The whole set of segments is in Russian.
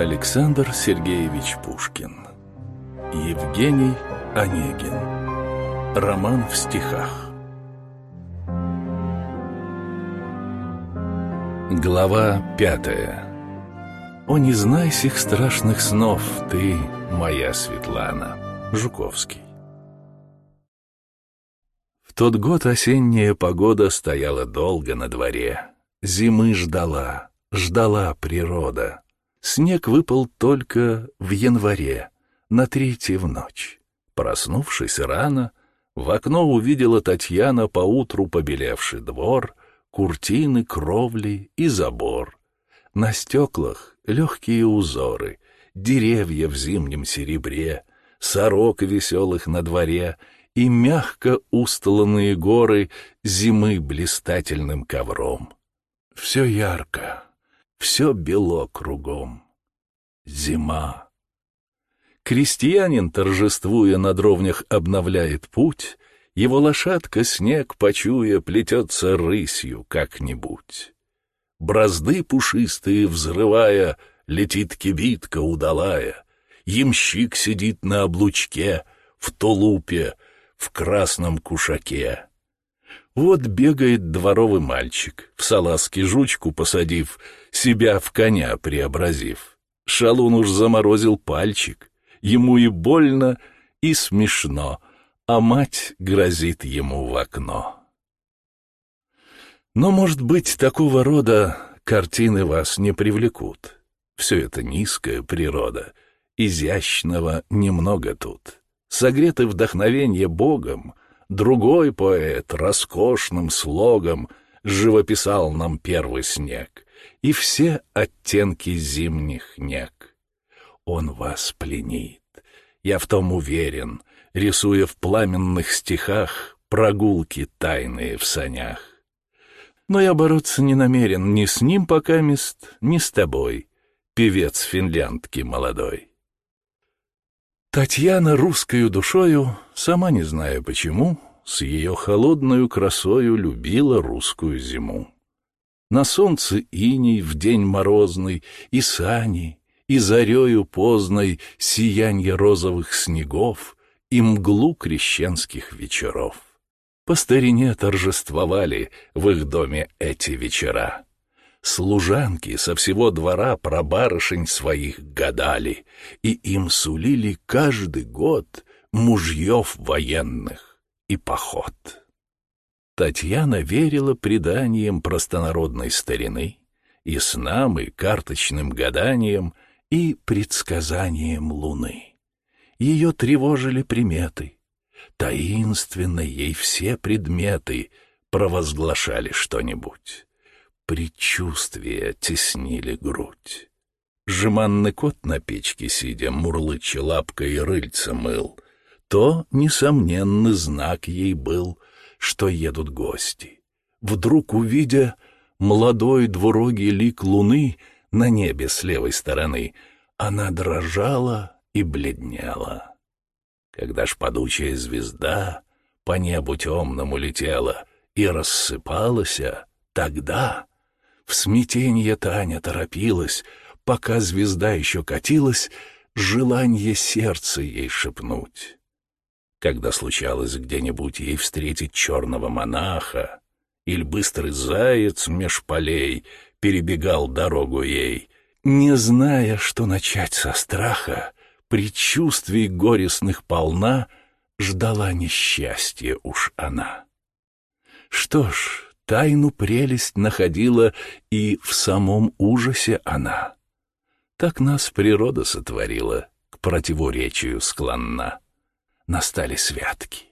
Александр Сергеевич Пушкин. Евгений Онегин. Роман в стихах. Глава пятая. «О, не знай сих страшных снов, ты, моя Светлана» Жуковский В тот год осенняя погода стояла долго на дворе. Зимы ждала, ждала природа. Снег выпал только в январе, на третье в ночь. Проснувшись рано, в окно увидела Татьяна поутру побелевший двор, куртины, кровли и забор. На стеклах легкие узоры, деревья в зимнем серебре, сорок веселых на дворе и мягко устланные горы зимы блистательным ковром. Все ярко, все бело кругом. Зима. Крестьянин, торжествуя на дровнях, обновляет путь, его лошадка, снег почуя, плетется рысью как-нибудь. Бразды пушистые взрывая, летит кибитка удалая, ямщик сидит на облучке, в тулупе, в красном кушаке. Вот бегает дворовый мальчик, в салазке жучку посадив, себя в коня преобразив. Шалун уж заморозил пальчик, ему и больно, и смешно, а мать грозит ему в окно. Но, может быть, такого рода картины вас не привлекут. Все это низкая природа, изящного немного тут. Согреты вдохновенье Богом, другой поэт роскошным слогом живописал нам первый снег и все оттенки зимних нег. Он вас пленит, я в том уверен, рисуя в пламенных стихах прогулки тайные в санях. Но я бороться не намерен ни с ним пока мест, ни с тобой, певец финляндки молодой. Татьяна русскою душою, сама не зная почему, с ее холодную красою любила русскую зиму. На солнце иней в день морозный, и сани, и зарею поздной сиянье розовых снегов и мглу крещенских вечеров. По старине торжествовали в их доме эти вечера. Служанки со всего двора про барышень своих гадали, и им сулили каждый год мужьев военных и поход. Татьяна верила преданиям простонародной старины, и снам, и карточным гаданиям, и предсказаниям луны. Ее тревожили приметы, таинственно ей все предметы провозглашали что-нибудь предчувствия теснили грудь. Жеманный кот на печке сидя, мурлыча лапкой и рыльца мыл. То, несомненный знак ей был, что едут гости. Вдруг, увидя молодой двурогий лик луны на небе с левой стороны, она дрожала и бледнела. Когда ж падучая звезда по небу темному летела и рассыпалась, тогда в смятенье Таня торопилась, пока звезда еще катилась, желание сердца ей шепнуть. Когда случалось где-нибудь ей встретить черного монаха, или быстрый заяц меж полей перебегал дорогу ей, не зная, что начать со страха, предчувствий горестных полна, ждала несчастья уж она. Что ж, Тайну прелесть находила и в самом ужасе она. Так нас природа сотворила, к противоречию склонна. Настали святки,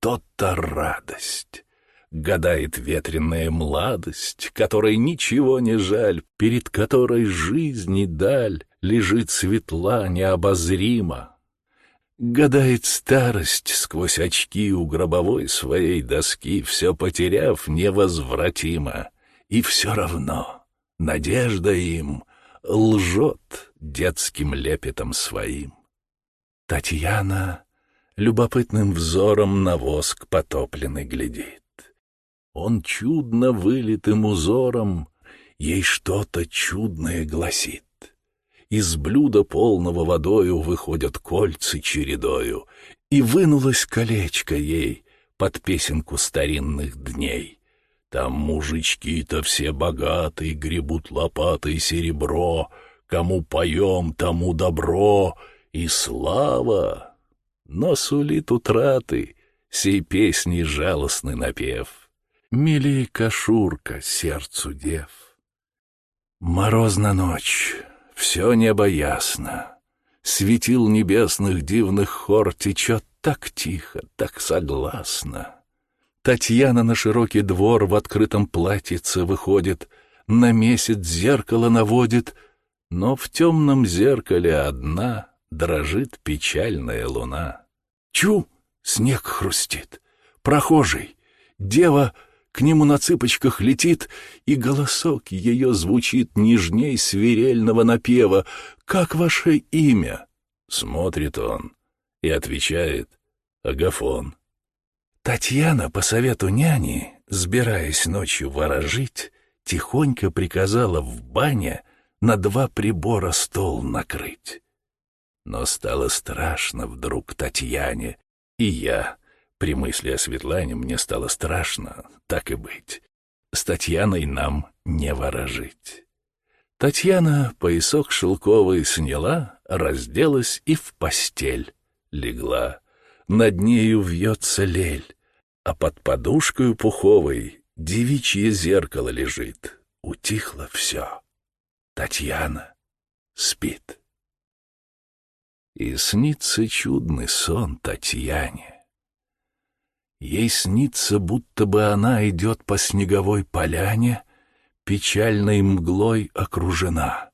тот-то радость. Гадает ветреная младость, которой ничего не жаль, перед которой жизни даль лежит светла необозрима, Гадает старость сквозь очки у гробовой своей доски, все потеряв невозвратимо. И все равно надежда им лжет детским лепетом своим. Татьяна любопытным взором на воск потопленный глядит. Он чудно вылитым узором ей что-то чудное гласит. из блюда полного водою выходят кольцы чередою, и вынулось колечко ей под песенку старинных дней. Там мужички-то все богатые, гребут лопатой серебро, кому поем, тому добро и слава. Но сулит утраты сей песни жалостный напев. Милей кошурка сердцу дев. Морозна ночь, все небо ясно. Светил небесных дивных хор течет так тихо, так согласно. Татьяна на широкий двор в открытом платьице выходит, на месяц зеркало наводит, но в темном зеркале одна дрожит печальная луна. Чу! Снег хрустит. Прохожий. Дева к нему на цыпочках летит, и голосок ее звучит нежней свирельного напева. «Как ваше имя?» Смотрит он и отвечает «Агафон». Татьяна по совету няни, сбираясь ночью ворожить, тихонько приказала в бане на два прибора стол накрыть. Но стало страшно вдруг Татьяне, и я, при мысли о Светлане, мне стало страшно, так и быть. С Татьяной нам не ворожить. Татьяна поясок шелковый сняла, разделась и в постель легла. Над нею вьется лель, а под подушкой пуховой девичье зеркало лежит. Утихло все. Татьяна спит. И снится чудный сон Татьяне. Ей снится, будто бы она идет по снеговой поляне, печальной мглой окружена.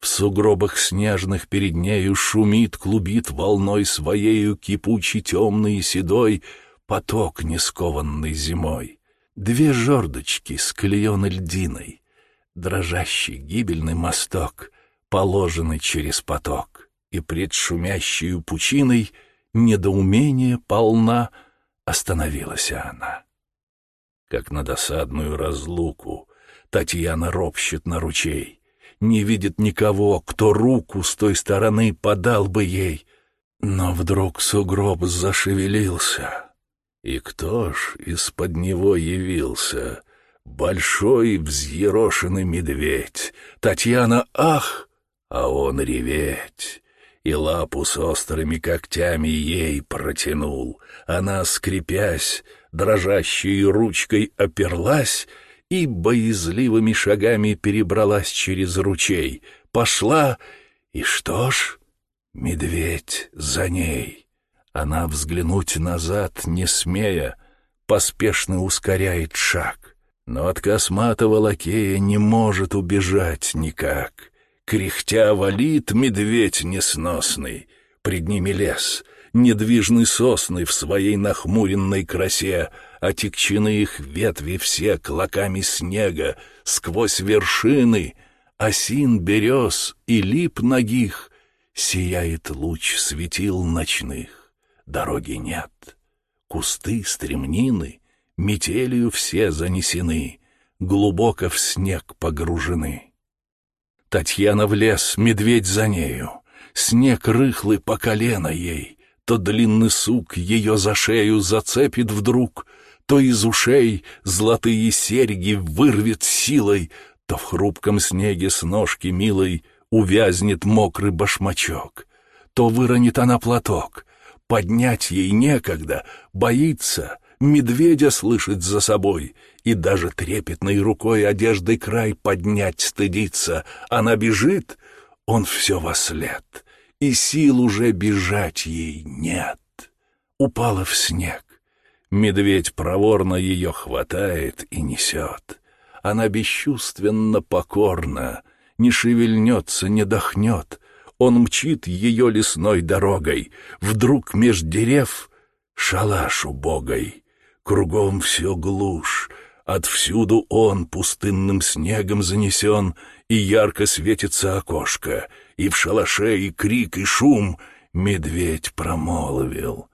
В сугробах снежных перед нею шумит, клубит волной своею кипучий темный и седой поток, не скованный зимой. Две жердочки с клееной льдиной, дрожащий гибельный мосток, положенный через поток, и пред шумящей пучиной недоумение полна остановилась она. Как на досадную разлуку Татьяна ропщет на ручей — не видит никого, кто руку с той стороны подал бы ей. Но вдруг сугроб зашевелился. И кто ж из-под него явился? Большой взъерошенный медведь. Татьяна ах, а он реветь. И лапу с острыми когтями ей протянул. Она, скрипясь, дрожащей ручкой оперлась — и боязливыми шагами перебралась через ручей. Пошла, и что ж, медведь за ней. Она взглянуть назад, не смея, поспешно ускоряет шаг. Но от косматого лакея не может убежать никак. Кряхтя валит медведь несносный, пред ними лес, недвижный сосны в своей нахмуренной красе — отекчены их ветви все клоками снега, сквозь вершины, осин, берез и лип ногих, сияет луч светил ночных. Дороги нет, кусты, стремнины, метелью все занесены, глубоко в снег погружены. Татьяна в лес, медведь за нею, снег рыхлый по колено ей, то длинный сук ее за шею зацепит вдруг — то из ушей золотые серьги вырвет силой, то в хрупком снеге с ножки милой увязнет мокрый башмачок, то выронит она платок, поднять ей некогда, боится, медведя слышать за собой, и даже трепетной рукой одежды край поднять стыдится. Она бежит, он все во след, и сил уже бежать ей нет. Упала в снег, Медведь проворно ее хватает и несет. Она бесчувственно покорна, не шевельнется, не дохнет. Он мчит ее лесной дорогой. Вдруг меж дерев шалаш убогой. Кругом все глушь, отвсюду он пустынным снегом занесен, и ярко светится окошко, и в шалаше и крик, и шум. Медведь промолвил.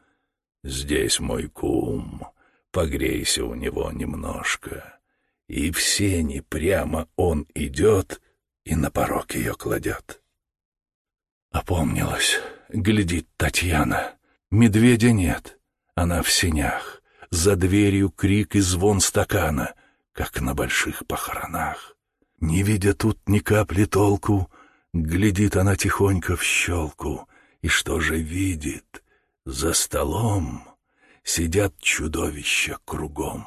Здесь мой кум, погрейся у него немножко. И в сени прямо он идет и на порог ее кладет. Опомнилась, глядит Татьяна. Медведя нет, она в сенях. За дверью крик и звон стакана, как на больших похоронах. Не видя тут ни капли толку, глядит она тихонько в щелку. И что же видит? За столом сидят чудовища кругом.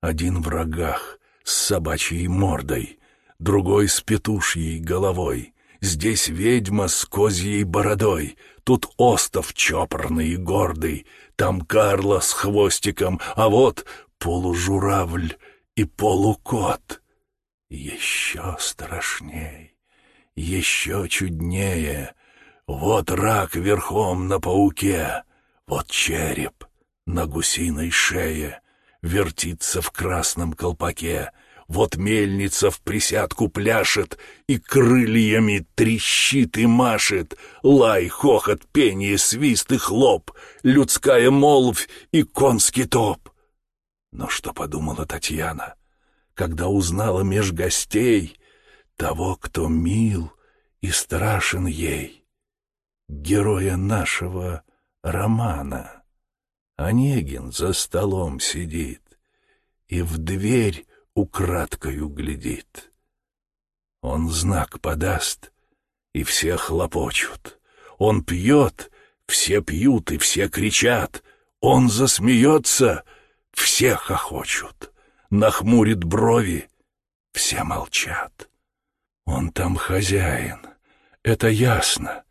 Один в рогах с собачьей мордой, другой с петушьей головой. Здесь ведьма с козьей бородой, тут остов чопорный и гордый, там Карла с хвостиком, а вот полужуравль и полукот. Еще страшней, еще чуднее. Вот рак верхом на пауке, вот череп на гусиной шее, вертится в красном колпаке, вот мельница в присядку пляшет и крыльями трещит и машет, лай, хохот, пение, свист и хлоп, людская молвь и конский топ. Но что подумала Татьяна, когда узнала меж гостей того, кто мил и страшен ей, героя нашего романа? Онегин за столом сидит и в дверь украдкою глядит. Он знак подаст, и все хлопочут. Он пьет, все пьют и все кричат. Он засмеется, все хохочут. Нахмурит брови, все молчат. Он там хозяин, это ясно.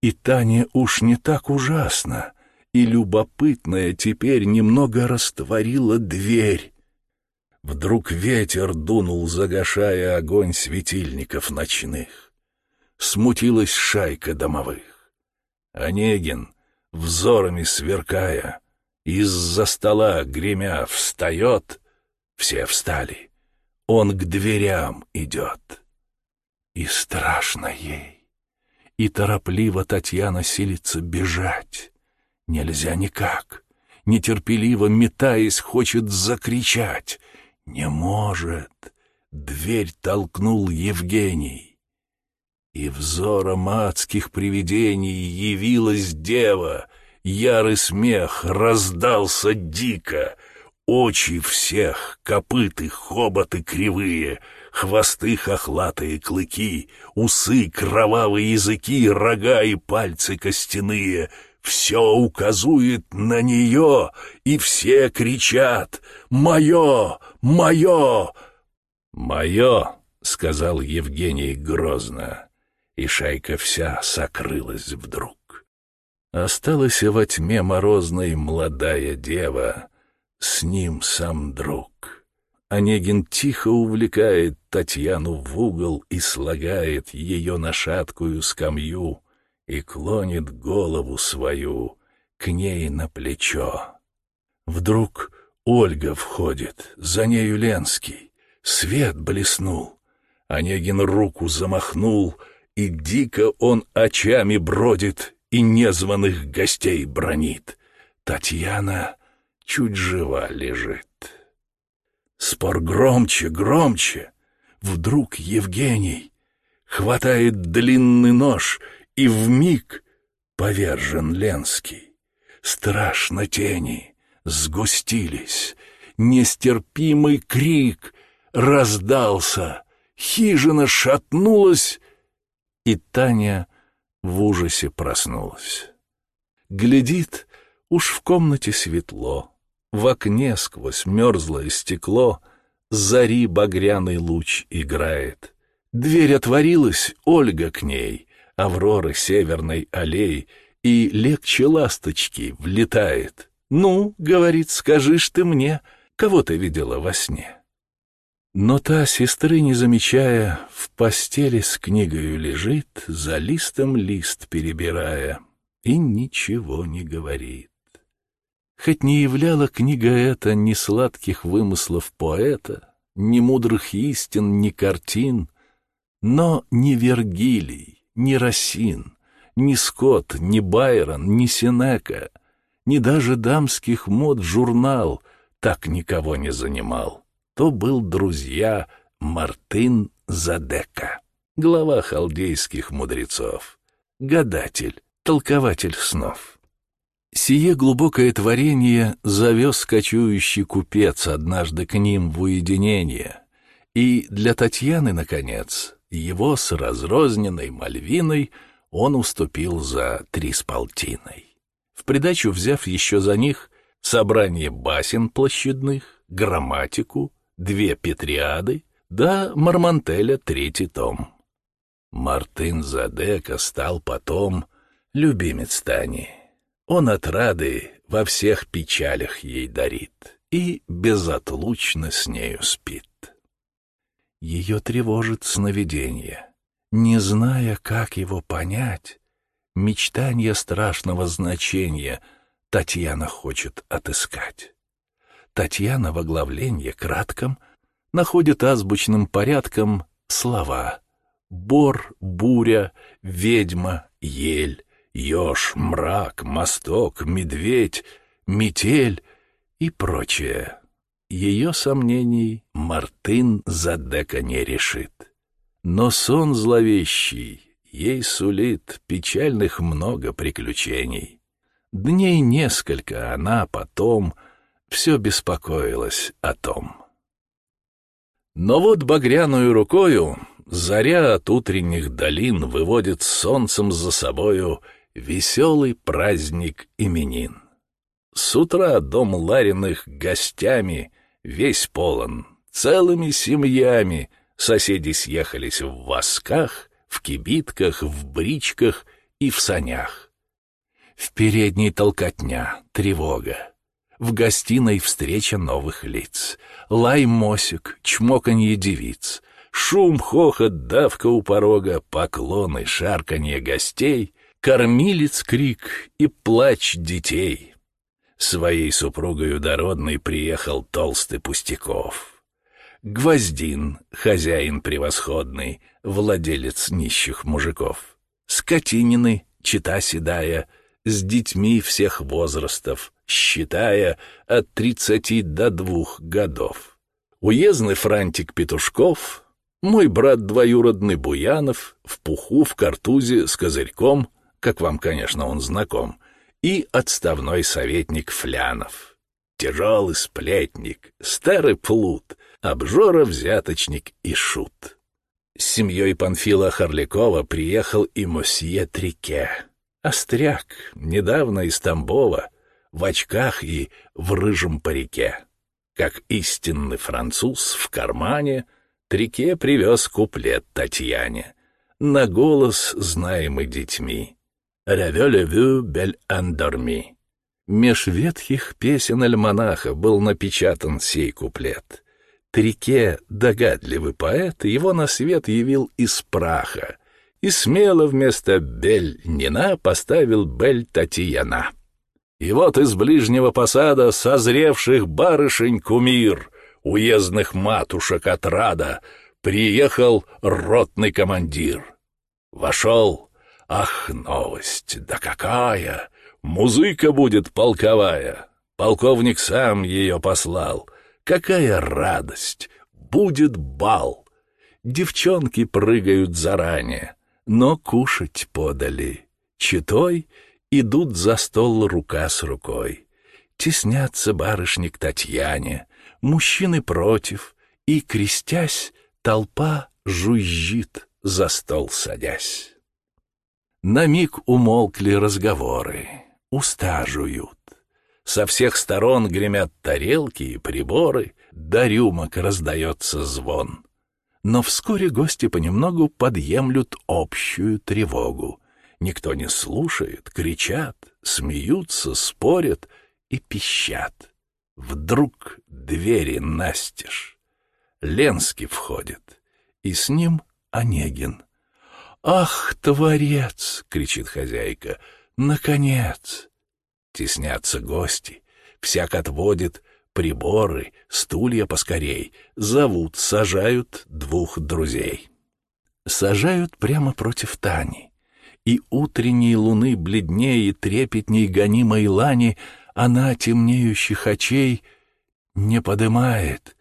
И Таня уж не так ужасно и любопытная теперь немного растворила дверь. Вдруг ветер дунул, загашая огонь светильников ночных. Смутилась шайка домовых. Онегин, взорами сверкая, из-за стола гремя встает, все встали. Он к дверям идет. И страшно ей. И торопливо Татьяна силится бежать. Нельзя никак. Нетерпеливо метаясь, хочет закричать. Не может. Дверь толкнул Евгений. И взором адских привидений явилась дева. Ярый смех раздался дико. Очи всех, копыты, хоботы кривые, хвосты хохлатые клыки, усы, кровавые языки, рога и пальцы костяные — все указует на нее, и все кричат «Мое! Мое!» «Мое!» — сказал Евгений грозно, и шайка вся сокрылась вдруг. Осталась во тьме морозной молодая дева, с ним сам друг. Онегин тихо увлекает Татьяну в угол и слагает ее на шаткую скамью — и клонит голову свою к ней на плечо. Вдруг Ольга входит, за нею Ленский. Свет блеснул. Онегин руку замахнул, и дико он очами бродит и незваных гостей бронит. Татьяна чуть жива лежит. Спор громче, громче. Вдруг Евгений хватает длинный нож — и в миг повержен Ленский. Страшно тени сгустились, нестерпимый крик раздался, хижина шатнулась, и Таня в ужасе проснулась. Глядит, уж в комнате светло, в окне сквозь мерзлое стекло зари багряный луч играет. Дверь отворилась, Ольга к ней, Авроры северной аллеи, и легче ласточки влетает. «Ну, — говорит, — скажишь ты мне, кого ты видела во сне?» Но та, сестры не замечая, в постели с книгою лежит, за листом лист перебирая, и ничего не говорит. Хоть не являла книга эта ни сладких вымыслов поэта, ни мудрых истин, ни картин, но не Вергилий, ни Росин, ни Скотт, ни Байрон, ни Сенека, ни даже дамских мод журнал так никого не занимал. То был друзья Мартын Задека, глава халдейских мудрецов. гадатель, толкователь снов. Сие глубокое творение завез кочующий купец однажды к ним в уединение, и для Татьяны, наконец, его с разрозненной Мальвиной он уступил за три с полтиной. В придачу взяв еще за них собрание басен площадных, грамматику, две петриады, да Мармантеля третий том. Мартын Задека стал потом любимец Тани. Он от рады во всех печалях ей дарит и безотлучно с нею спит. Ее тревожит сновидение. Не зная, как его понять, мечтание страшного значения Татьяна хочет отыскать. Татьяна в оглавлении кратком находит азбучным порядком слова «бор», «буря», «ведьма», «ель», «еж», «мрак», «мосток», «медведь», «метель» и прочее. Ее сомнений Мартын Задека не решит. Но сон зловещий ей сулит печальных много приключений. Дней несколько она потом все беспокоилась о том. Но вот багряную рукою заря от утренних долин выводит солнцем за собою веселый праздник именин. С утра дом Лариных гостями весь полон, целыми семьями. Соседи съехались в восках, в кибитках, в бричках и в санях. В передней толкотня, тревога. В гостиной встреча новых лиц. Лай мосик, чмоканье девиц. Шум, хохот, давка у порога, поклоны, шарканье гостей, Кормилец крик и плач детей. Своей супругою дородной приехал толстый Пустяков. Гвоздин, хозяин превосходный, владелец нищих мужиков. Скотинины, чита седая, с детьми всех возрастов, считая от тридцати до двух годов. Уездный франтик Петушков, мой брат двоюродный Буянов, в пуху, в картузе, с козырьком, как вам, конечно, он знаком, и отставной советник Флянов. Тяжелый сплетник, старый плут, обжора, взяточник и шут. С семьей Панфила Харлякова приехал и мосье Трике. Остряк, недавно из Тамбова, в очках и в рыжем парике. Как истинный француз в кармане, Трике привез куплет Татьяне, на голос знаемый детьми. «Реве-левю бель андорми». Меж ветхих песен альманаха был напечатан сей куплет. Трике, догадливый поэт, его на свет явил из праха и смело вместо «бель Нина» поставил «бель Татьяна». И вот из ближнего посада созревших барышень кумир, уездных матушек отрада, приехал ротный командир. Вошел Ах, новость, да какая! Музыка будет полковая. Полковник сам ее послал. Какая радость! Будет бал! Девчонки прыгают заранее, но кушать подали. Читой идут за стол рука с рукой. Теснятся барышни к Татьяне, мужчины против, и, крестясь, толпа жужжит, за стол садясь. На миг умолкли разговоры, уста жуют. Со всех сторон гремят тарелки и приборы, до рюмок раздается звон. Но вскоре гости понемногу подъемлют общую тревогу. Никто не слушает, кричат, смеются, спорят и пищат. Вдруг двери настежь. Ленский входит, и с ним Онегин. «Ах, творец!» — кричит хозяйка. «Наконец!» Теснятся гости, всяк отводит приборы, стулья поскорей, зовут, сажают двух друзей. Сажают прямо против Тани, и утренней луны бледнее и трепетней гонимой лани она темнеющих очей не подымает,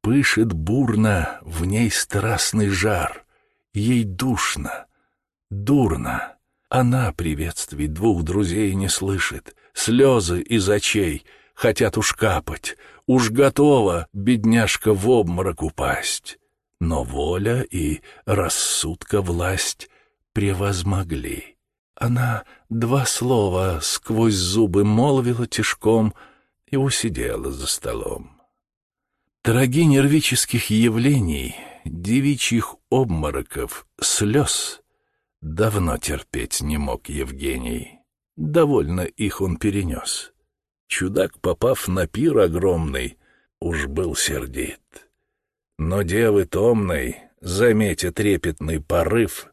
пышет бурно в ней страстный жар, ей душно, дурно. Она приветствий двух друзей не слышит, слезы из очей хотят уж капать, уж готова бедняжка в обморок упасть. Но воля и рассудка власть превозмогли. Она два слова сквозь зубы молвила тишком и усидела за столом. Дороги нервических явлений, девичьих обмороков, слез давно терпеть не мог Евгений. Довольно их он перенес. Чудак, попав на пир огромный, уж был сердит. Но девы томной, заметя трепетный порыв,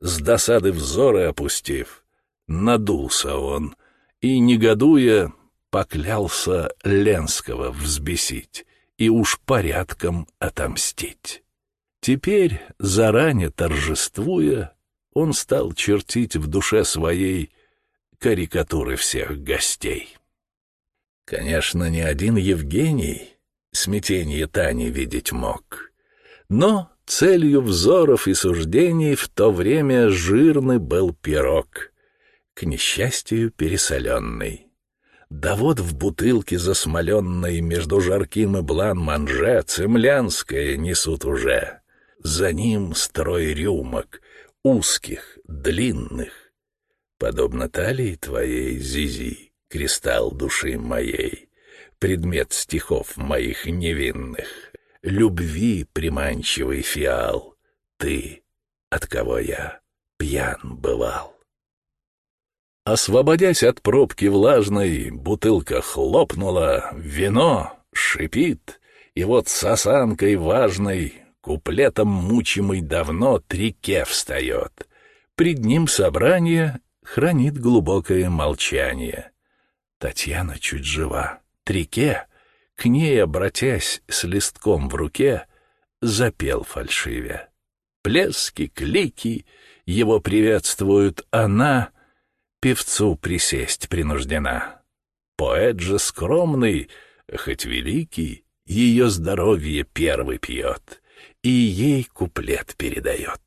с досады взоры опустив, надулся он и, негодуя, поклялся Ленского взбесить и уж порядком отомстить. Теперь, заранее торжествуя, он стал чертить в душе своей карикатуры всех гостей. Конечно, ни один Евгений смятение Тани видеть мог, но целью взоров и суждений в то время жирный был пирог, к несчастью пересоленный. Да вот в бутылке засмоленной между жарким и блан-манже цемлянское несут уже. За ним строй рюмок, узких, длинных. Подобно талии твоей, Зизи, кристалл души моей, предмет стихов моих невинных, любви приманчивый фиал, ты, от кого я пьян бывал. Освободясь от пробки влажной, бутылка хлопнула, вино шипит, и вот с осанкой важной, куплетом мучимый давно, трике встает. Пред ним собрание хранит глубокое молчание. Татьяна чуть жива. Трике, к ней обратясь с листком в руке, запел фальшивя. Плески, клики его приветствуют она — певцу присесть принуждена. Поэт же скромный, хоть великий, ее здоровье первый пьет и ей куплет передает.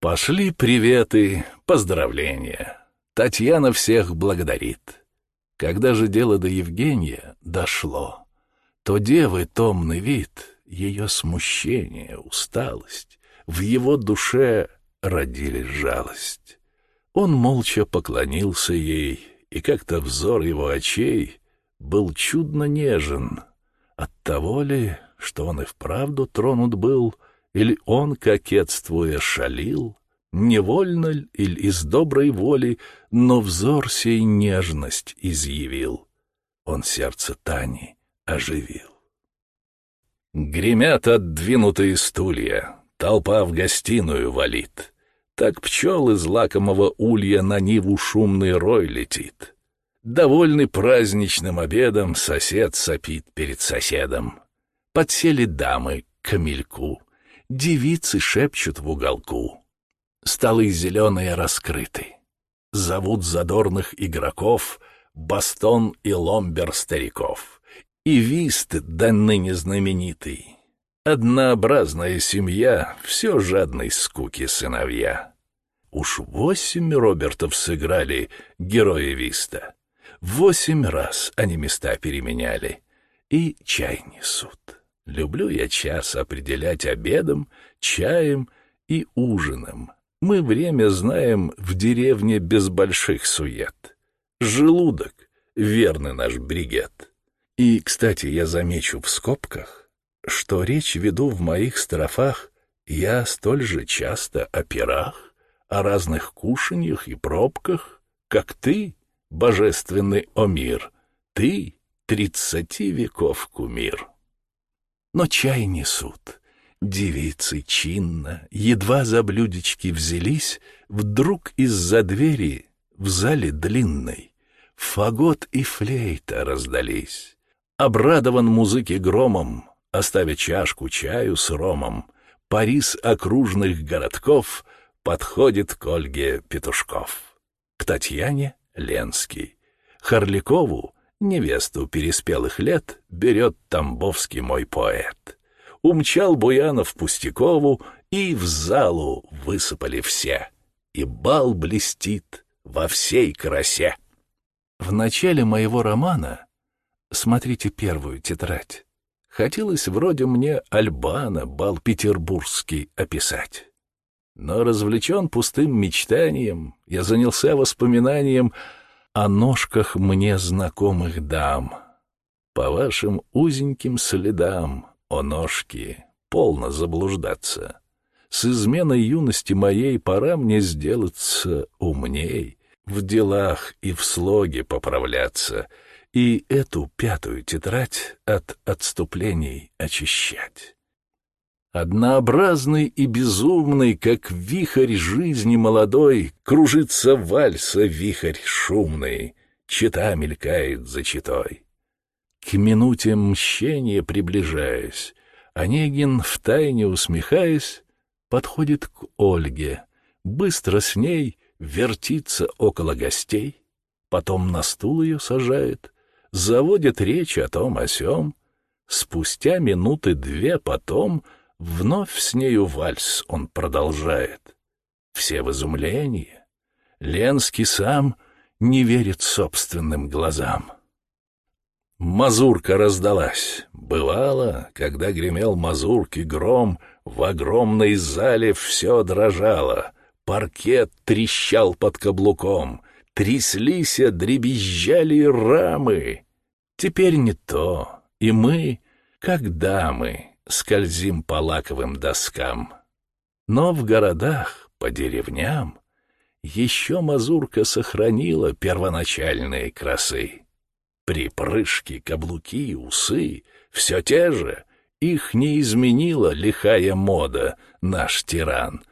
Пошли приветы, поздравления. Татьяна всех благодарит. Когда же дело до Евгения дошло, то девы томный вид, ее смущение, усталость, в его душе родили жалость. Он молча поклонился ей, и как-то взор его очей был чудно нежен. От того ли, что он и вправду тронут был, или он, кокетствуя, шалил, невольно ль или из доброй воли, но взор сей нежность изъявил. Он сердце Тани оживил. Гремят отдвинутые стулья, толпа в гостиную валит. Так пчел из лакомого улья на ниву шумный рой летит. Довольный праздничным обедом, сосед сопит перед соседом. Подсели дамы к камельку, девицы шепчут в уголку. Столы зеленые раскрыты. Зовут задорных игроков Бастон и Ломбер стариков. И вист до ныне знаменитый. Однообразная семья, все жадной скуки сыновья. Уж восемь Робертов сыграли герои Виста. Восемь раз они места переменяли. И чай несут. Люблю я час определять обедом, чаем и ужином. Мы время знаем в деревне без больших сует. Желудок — верный наш бригет. И, кстати, я замечу в скобках, что речь веду в моих строфах я столь же часто о пирах, о разных кушаньях и пробках, как ты, божественный Омир, ты, тридцати веков кумир. Но чай несут. Девицы чинно, едва за блюдечки взялись, вдруг из-за двери в зале длинной фагот и флейта раздались. Обрадован музыке громом, оставя чашку чаю с ромом, Парис окружных городков — подходит к Ольге Петушков, к Татьяне Ленский, Харликову, невесту переспелых лет, берет Тамбовский мой поэт. Умчал Буянов Пустякову, и в залу высыпали все. и бал блестит во всей красе. В начале моего романа, смотрите первую тетрадь, хотелось вроде мне Альбана, бал петербургский, описать. Но развлечен пустым мечтанием, я занялся воспоминанием о ножках мне знакомых дам. По вашим узеньким следам, о ножки, полно заблуждаться. С изменой юности моей пора мне сделаться умней, в делах и в слоге поправляться, и эту пятую тетрадь от отступлений очищать. Однообразный и безумный, как вихрь жизни молодой, кружится вальса вихрь шумный, чита мелькает за читой. К минуте мщения приближаясь, Онегин, втайне усмехаясь, подходит к Ольге, быстро с ней вертится около гостей, потом на стул ее сажает, заводит речь о том о сём, спустя минуты две потом вновь с нею вальс он продолжает. Все в изумлении. Ленский сам не верит собственным глазам. Мазурка раздалась. Бывало, когда гремел мазурки гром, в огромной зале все дрожало, паркет трещал под каблуком, тряслись, дребезжали рамы. Теперь не то, и мы, как дамы, скользим по лаковым доскам. Но в городах, по деревням, еще мазурка сохранила первоначальные красы. Припрыжки, каблуки, усы — все те же, их не изменила лихая мода, наш тиран,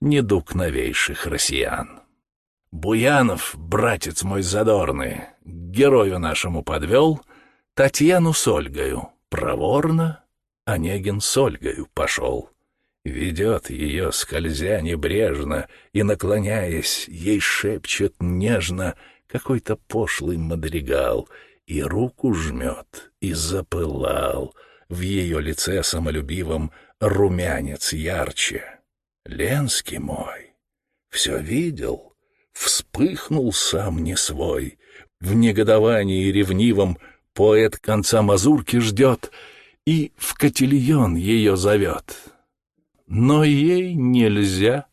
недуг новейших россиян. Буянов, братец мой задорный, герою нашему подвел, Татьяну с Ольгою, проворно, Онегин с Ольгою пошел. Ведет ее, скользя небрежно, и, наклоняясь, ей шепчет нежно какой-то пошлый мадригал, и руку жмет, и запылал — в ее лице самолюбивом румянец ярче. Ленский мой все видел, вспыхнул сам не свой. В негодовании ревнивом поэт конца мазурки ждет и в котельон ее зовет. Но ей нельзя,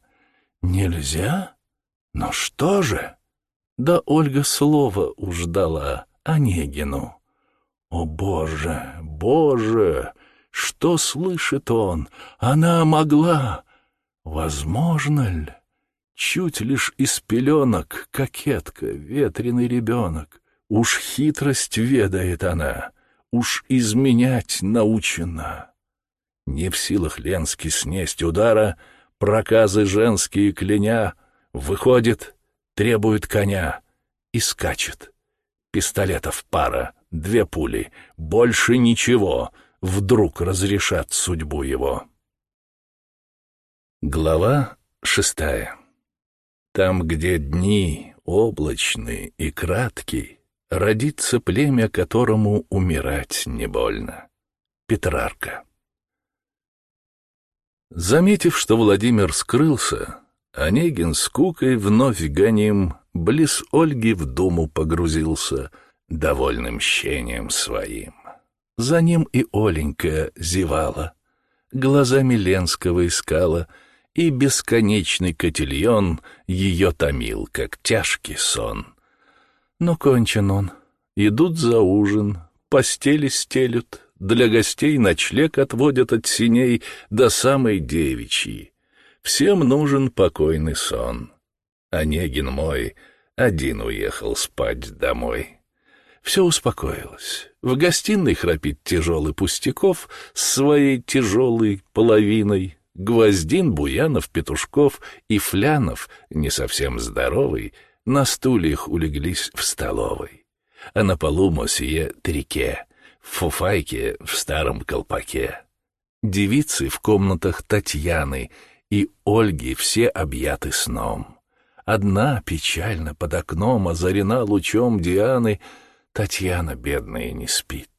нельзя? Но что же? Да Ольга слово уж дала Онегину. О, Боже, Боже! Что слышит он? Она могла. Возможно ли? Чуть лишь из пеленок, кокетка, ветреный ребенок. Уж хитрость ведает она, уж изменять научена. Не в силах Ленский снесть удара, проказы женские кляня, выходит, требует коня и скачет. Пистолетов пара — две пули, больше ничего, вдруг разрешат судьбу его. Глава шестая. Там, где дни облачные и краткие, родится племя, которому умирать не больно. Петрарка. Заметив, что Владимир скрылся, Онегин с Кукой вновь гоним, близ Ольги в думу погрузился — довольным мщением своим. За ним и Оленька зевала, глазами Ленского искала, и бесконечный котельон ее томил, как тяжкий сон. Но кончен он, идут за ужин, постели стелют, для гостей ночлег отводят от синей до самой девичьей. Всем нужен покойный сон. Онегин мой один уехал спать домой. Все успокоилось. В гостиной храпит тяжелый Пустяков с своей тяжелой половиной. Гвоздин, Буянов, Петушков и Флянов, не совсем здоровый, на стульях улеглись в столовой. А на полу Мосье Трике, в фуфайке в старом колпаке. Девицы в комнатах Татьяны и Ольги все объяты сном. Одна печально под окном озарена лучом Дианы — Татьяна, бедная, не спит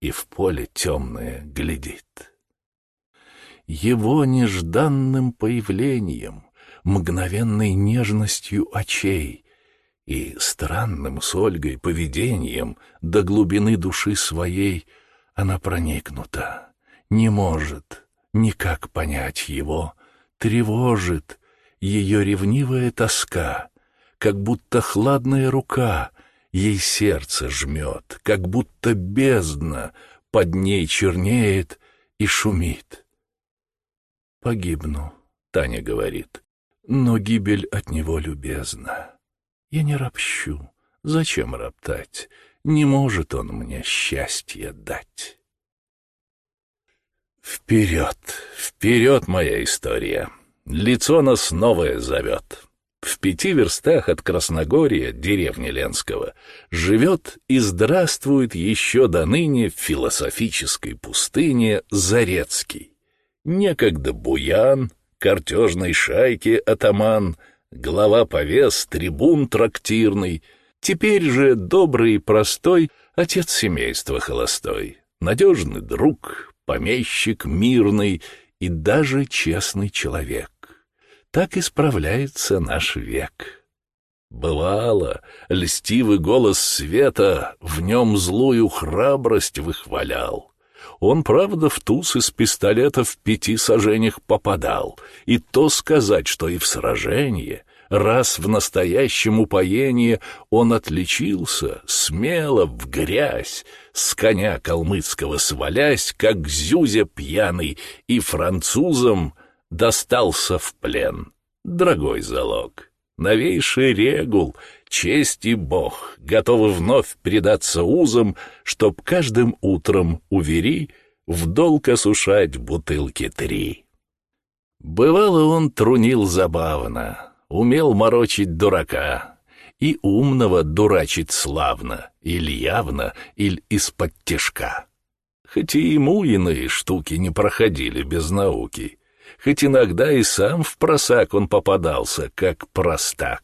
и в поле темное глядит. Его нежданным появлением мгновенной нежностью очей и странным с Ольгой поведением до глубины души своей она проникнута, не может никак понять его, тревожит ее ревнивая тоска, как будто хладная рука ей сердце жмет, как будто бездна под ней чернеет и шумит. «Погибну», — Таня говорит, — «но гибель от него любезна. Я не ропщу, зачем роптать? Не может он мне счастье дать». Вперед, вперед, моя история! Лицо нас новое зовет. В пяти верстах от Красногория, деревни Ленского, живет и здравствует еще до ныне в философической пустыне Зарецкий. Некогда буян, картежной шайки атаман, глава повес, трибун трактирный, теперь же добрый и простой отец семейства холостой, надежный друг, помещик мирный и даже честный человек так исправляется наш век. Бывало, льстивый голос света в нем злую храбрость выхвалял. Он, правда, в туз из пистолета в пяти сажениях попадал, и то сказать, что и в сражении, раз в настоящем упоении он отличился, смело в грязь, с коня калмыцкого свалясь, как зюзя пьяный, и французам — достался в плен. Дорогой залог, новейший регул, честь и бог, готовы вновь предаться узам, чтоб каждым утром, увери, в долг осушать бутылки три. Бывало, он трунил забавно, умел морочить дурака, и умного дурачить славно, или явно, или из-под тяжка. Хоть и ему иные штуки не проходили без науки — хоть иногда и сам в просак он попадался, как простак.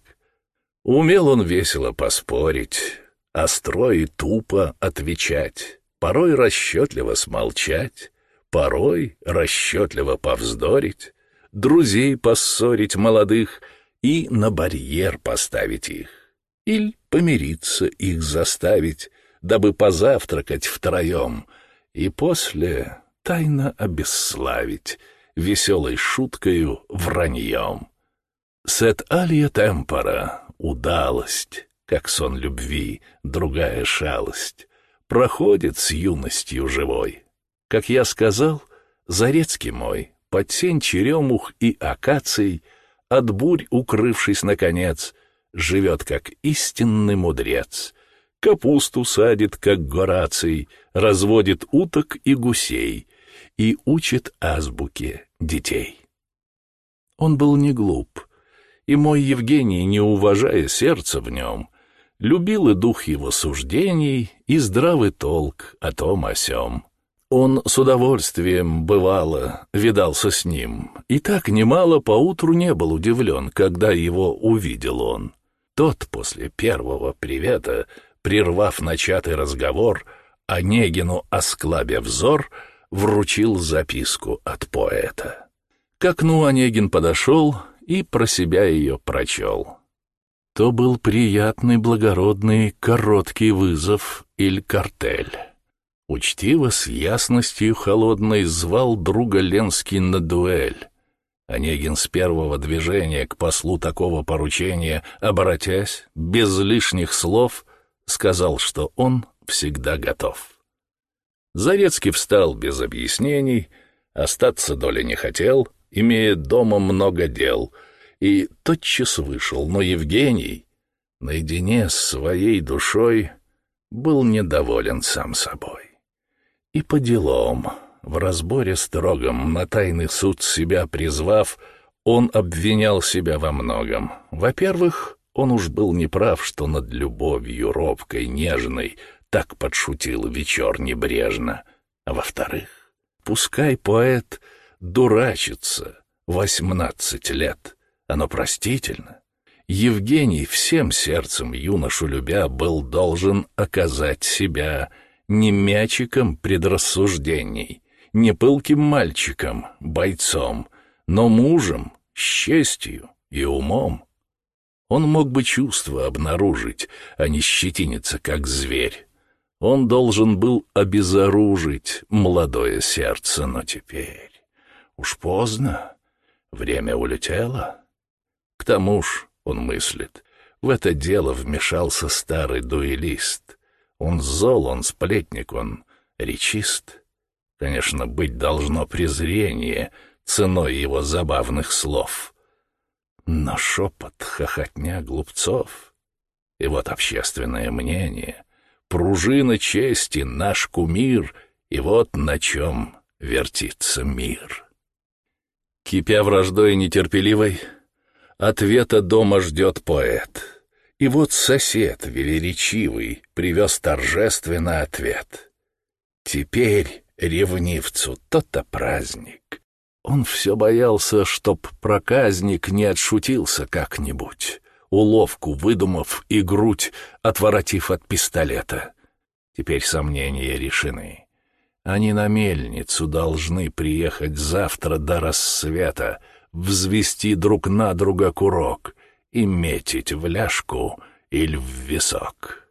Умел он весело поспорить, остро и тупо отвечать, порой расчетливо смолчать, порой расчетливо повздорить, друзей поссорить молодых и на барьер поставить их, или помириться их заставить, дабы позавтракать втроем, и после тайно обесславить — веселой шуткою, враньем. Сет алия темпора — удалость, как сон любви, другая шалость, проходит с юностью живой. Как я сказал, Зарецкий мой, под сень черемух и акаций, от бурь укрывшись наконец, живет как истинный мудрец, капусту садит, как Гораций, разводит уток и гусей, и учит азбуке детей. Он был не глуп, и мой Евгений, не уважая сердца в нем, любил и дух его суждений, и здравый толк о том о сём. Он с удовольствием, бывало, видался с ним, и так немало поутру не был удивлен, когда его увидел он. Тот после первого привета, прервав начатый разговор, Онегину осклабя взор — вручил записку от поэта. К окну Онегин подошел и про себя ее прочел. То был приятный, благородный, короткий вызов или картель. Учтиво, с ясностью холодной, звал друга Ленский на дуэль. Онегин с первого движения к послу такого поручения, обратясь, без лишних слов, сказал, что он всегда готов. Зарецкий встал без объяснений, остаться доли не хотел, имея дома много дел, и тотчас вышел, но Евгений, наедине с своей душой, был недоволен сам собой. И по делам, в разборе строгом, на тайный суд себя призвав, он обвинял себя во многом. Во-первых, он уж был неправ, что над любовью робкой, нежной, так подшутил вечер небрежно. А во-вторых, пускай поэт дурачится восемнадцать лет, оно простительно. Евгений всем сердцем юношу любя был должен оказать себя не мячиком предрассуждений, не пылким мальчиком, бойцом, но мужем, с честью, и умом. Он мог бы чувства обнаружить, а не щетиниться, как зверь. Он должен был обезоружить молодое сердце, но теперь... Уж поздно, время улетело. К тому ж, он мыслит, в это дело вмешался старый дуэлист. Он зол, он сплетник, он речист. Конечно, быть должно презрение ценой его забавных слов. Но шепот, хохотня глупцов. И вот общественное мнение, пружина чести, наш кумир, и вот на чем вертится мир. Кипя враждой нетерпеливой, ответа дома ждет поэт. И вот сосед велеречивый привез торжественно ответ. Теперь ревнивцу то-то праздник. Он все боялся, чтоб проказник не отшутился как-нибудь, уловку выдумав и грудь отворотив от пистолета. Теперь сомнения решены. Они на мельницу должны приехать завтра до рассвета, взвести друг на друга курок и метить в ляжку или в висок.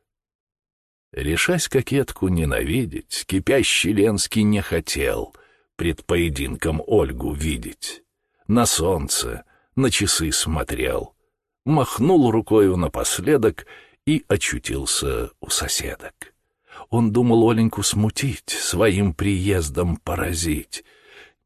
Решась кокетку ненавидеть, кипящий Ленский не хотел пред поединком Ольгу видеть. На солнце, на часы смотрел, махнул рукою напоследок и очутился у соседок. Он думал Оленьку смутить, своим приездом поразить.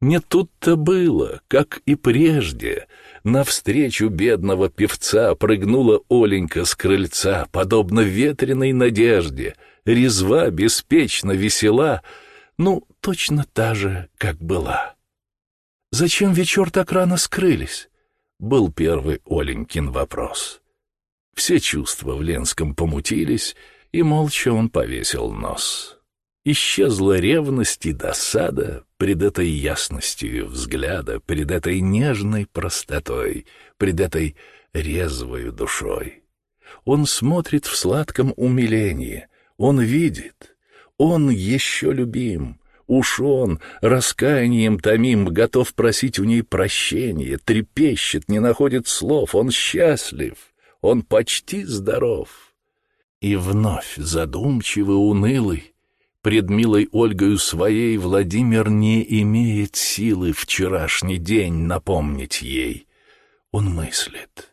Не тут-то было, как и прежде. Навстречу бедного певца прыгнула Оленька с крыльца, подобно ветреной надежде, резва, беспечно, весела, ну, точно та же, как была. «Зачем вечер так рано скрылись?» — был первый Оленькин вопрос. Все чувства в Ленском помутились, и молча он повесил нос. Исчезла ревность и досада пред этой ясностью взгляда, пред этой нежной простотой, пред этой резвой душой. Он смотрит в сладком умилении, он видит, он еще любим, Уж он, раскаянием томим, готов просить у ней прощения, трепещет, не находит слов, он счастлив, он почти здоров. И вновь задумчивый, унылый, пред милой Ольгою своей Владимир не имеет силы вчерашний день напомнить ей. Он мыслит,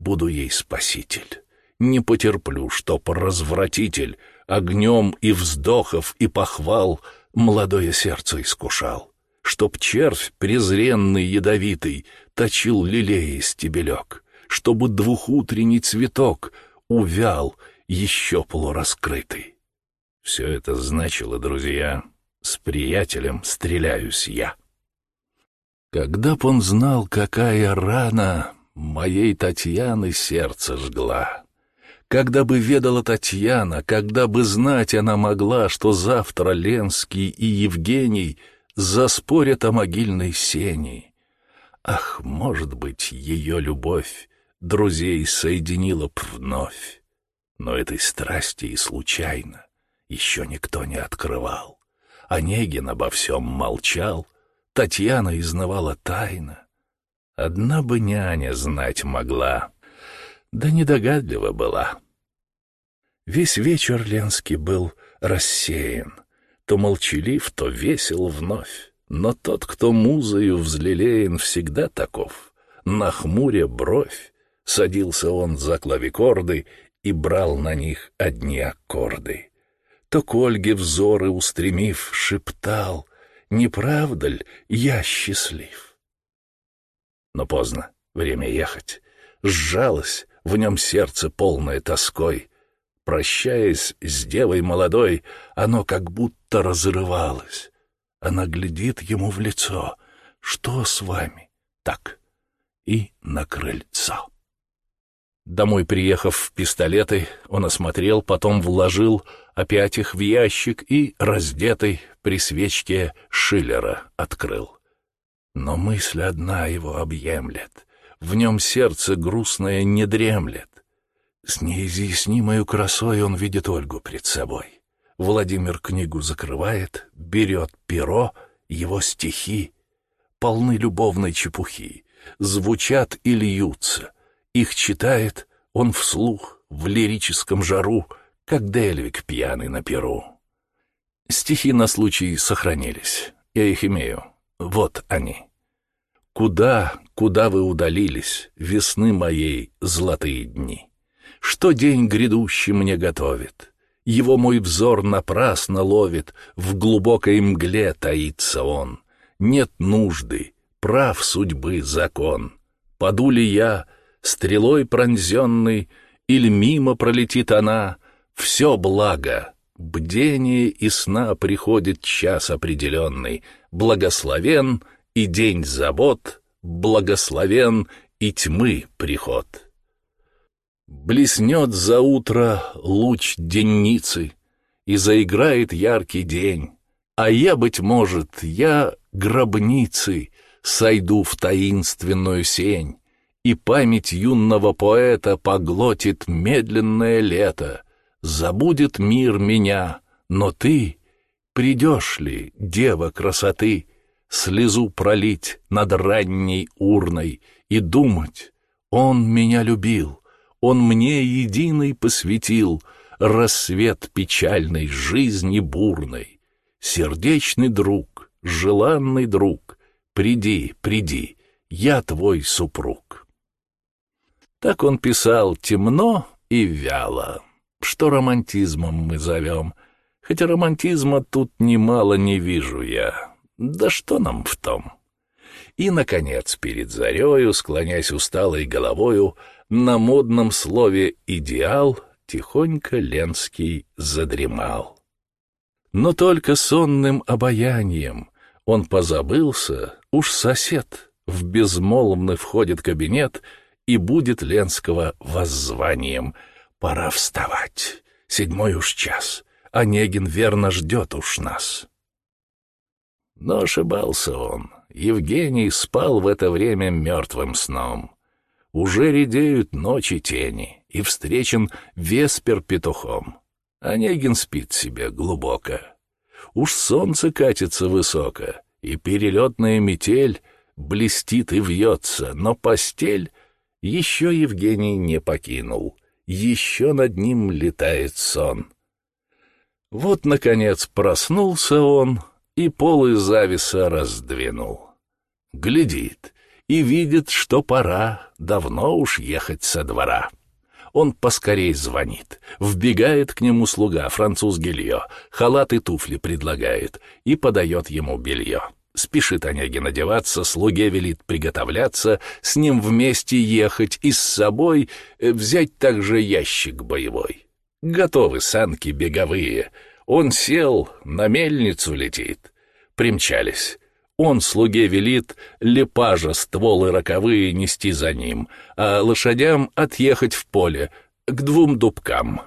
буду ей спаситель, не потерплю, чтоб развратитель огнем и вздохов и похвал молодое сердце искушал, чтоб червь презренный ядовитый точил лилеи стебелек, чтобы двухутренний цветок увял — еще полураскрытый. Все это значило, друзья, с приятелем стреляюсь я. Когда б он знал, какая рана моей Татьяны сердце жгла, когда бы ведала Татьяна, когда бы знать она могла, что завтра Ленский и Евгений заспорят о могильной сене. Ах, может быть, ее любовь друзей соединила б вновь. Но этой страсти и случайно еще никто не открывал. Онегин обо всем молчал, Татьяна изнавала тайно. Одна бы няня знать могла, да недогадлива была. Весь вечер Ленский был рассеян, то молчалив, то весел вновь. Но тот, кто музою взлелеен, всегда таков. На хмуре бровь садился он за клавикорды и брал на них одни аккорды. То к Ольге взоры устремив, шептал, «Не правда ль, я счастлив?» Но поздно, время ехать. Сжалось в нем сердце полное тоской. Прощаясь с девой молодой, оно как будто разрывалось. Она глядит ему в лицо. «Что с вами?» «Так» и на крыльцо. Домой приехав в пистолеты, он осмотрел, потом вложил опять их в ящик и, раздетый, при свечке Шиллера открыл. Но мысль одна его объемлет, в нем сердце грустное не дремлет. С неизъяснимою красой он видит Ольгу пред собой. Владимир книгу закрывает, берет перо, его стихи, полны любовной чепухи, звучат и льются. Их читает он вслух в лирическом жару, как Дельвик пьяный на перу. Стихи на случай сохранились. Я их имею. Вот они. Куда, куда вы удалились, весны моей золотые дни? Что день грядущий мне готовит? Его мой взор напрасно ловит, в глубокой мгле таится он. Нет нужды, прав судьбы закон. Паду ли я, стрелой пронзенный, или мимо пролетит она, все благо, бдение и сна приходит час определенный, благословен и день забот, благословен и тьмы приход. Блеснет за утро луч денницы, и заиграет яркий день, а я, быть может, я гробницы сойду в таинственную сень, и память юного поэта поглотит медленное лето, забудет мир меня, но ты придешь ли, дева красоты, слезу пролить над ранней урной и думать, он меня любил, он мне единый посвятил рассвет печальной жизни бурной. Сердечный друг, желанный друг, приди, приди, я твой супруг. Так он писал темно и вяло, что романтизмом мы зовем, хотя романтизма тут немало не вижу я. Да что нам в том? И, наконец, перед зарею, склонясь усталой головою, на модном слове «идеал» тихонько Ленский задремал. Но только сонным обаянием он позабылся, уж сосед в безмолвный входит кабинет и будет Ленского воззванием. Пора вставать, седьмой уж час, Онегин верно ждет уж нас. Но ошибался он. Евгений спал в это время мертвым сном. Уже редеют ночи тени, и встречен Веспер петухом. Онегин спит себе глубоко. Уж солнце катится высоко, и перелетная метель блестит и вьется, но постель еще Евгений не покинул, еще над ним летает сон. Вот, наконец, проснулся он и полы зависа раздвинул. Глядит, и видит, что пора давно уж ехать со двора. Он поскорей звонит. Вбегает к нему слуга, француз Гильо, халат и туфли предлагает и подает ему белье. Спешит Онегин одеваться, слуге велит приготовляться, с ним вместе ехать и с собой э, взять также ящик боевой. Готовы санки беговые. Он сел, на мельницу летит. Примчались. Он слуге велит лепажа стволы роковые нести за ним, а лошадям отъехать в поле, к двум дубкам.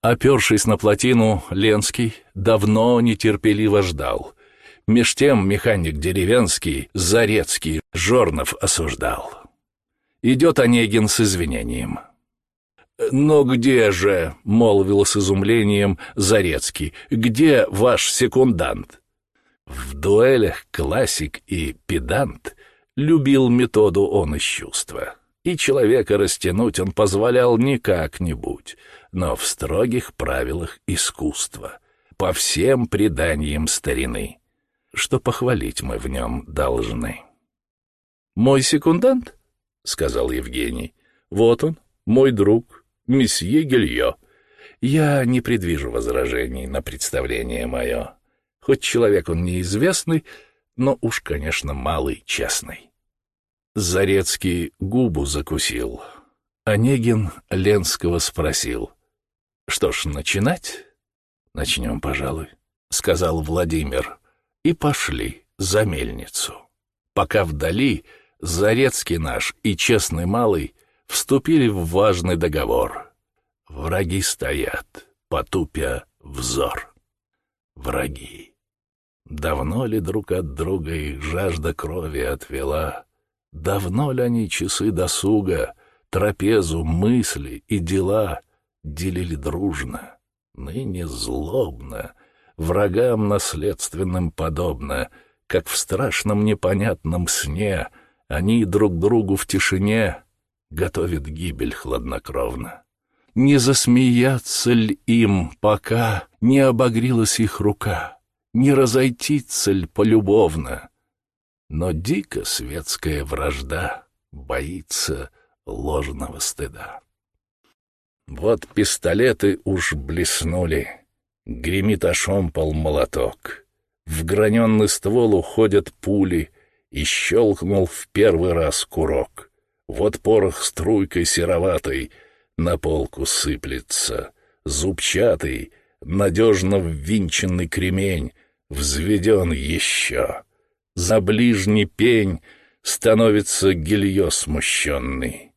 Опершись на плотину, Ленский давно нетерпеливо ждал. Меж тем механик деревенский, Зарецкий, Жорнов осуждал. Идет Онегин с извинением. «Но где же, — молвил с изумлением Зарецкий, — где ваш секундант?» В дуэлях классик и педант любил методу он из чувства. И человека растянуть он позволял не как-нибудь, но в строгих правилах искусства, по всем преданиям старины, что похвалить мы в нем должны. «Мой секундант?» — сказал Евгений. «Вот он, мой друг, месье Гильо. Я не предвижу возражений на представление мое. Хоть человек он неизвестный, но уж, конечно, малый честный. Зарецкий губу закусил. Онегин Ленского спросил. «Что ж, начинать?» «Начнем, пожалуй», — сказал Владимир. И пошли за мельницу. Пока вдали Зарецкий наш и честный малый вступили в важный договор. Враги стоят, потупя взор. Враги. Давно ли друг от друга их жажда крови отвела? Давно ли они часы досуга, трапезу, мысли и дела делили дружно? Ныне злобно, врагам наследственным подобно, как в страшном непонятном сне Они друг другу в тишине готовят гибель хладнокровно. Не засмеяться ли им, пока не обогрелась их рука, не разойтиться ли полюбовно? Но дико светская вражда боится ложного стыда. Вот пистолеты уж блеснули, гремит ошомпал молоток. В граненный ствол уходят пули, и щелкнул в первый раз курок. Вот порох струйкой сероватой на полку сыплется, зубчатый, надежно ввинченный кремень, взведен еще. За ближний пень становится гилье смущенный.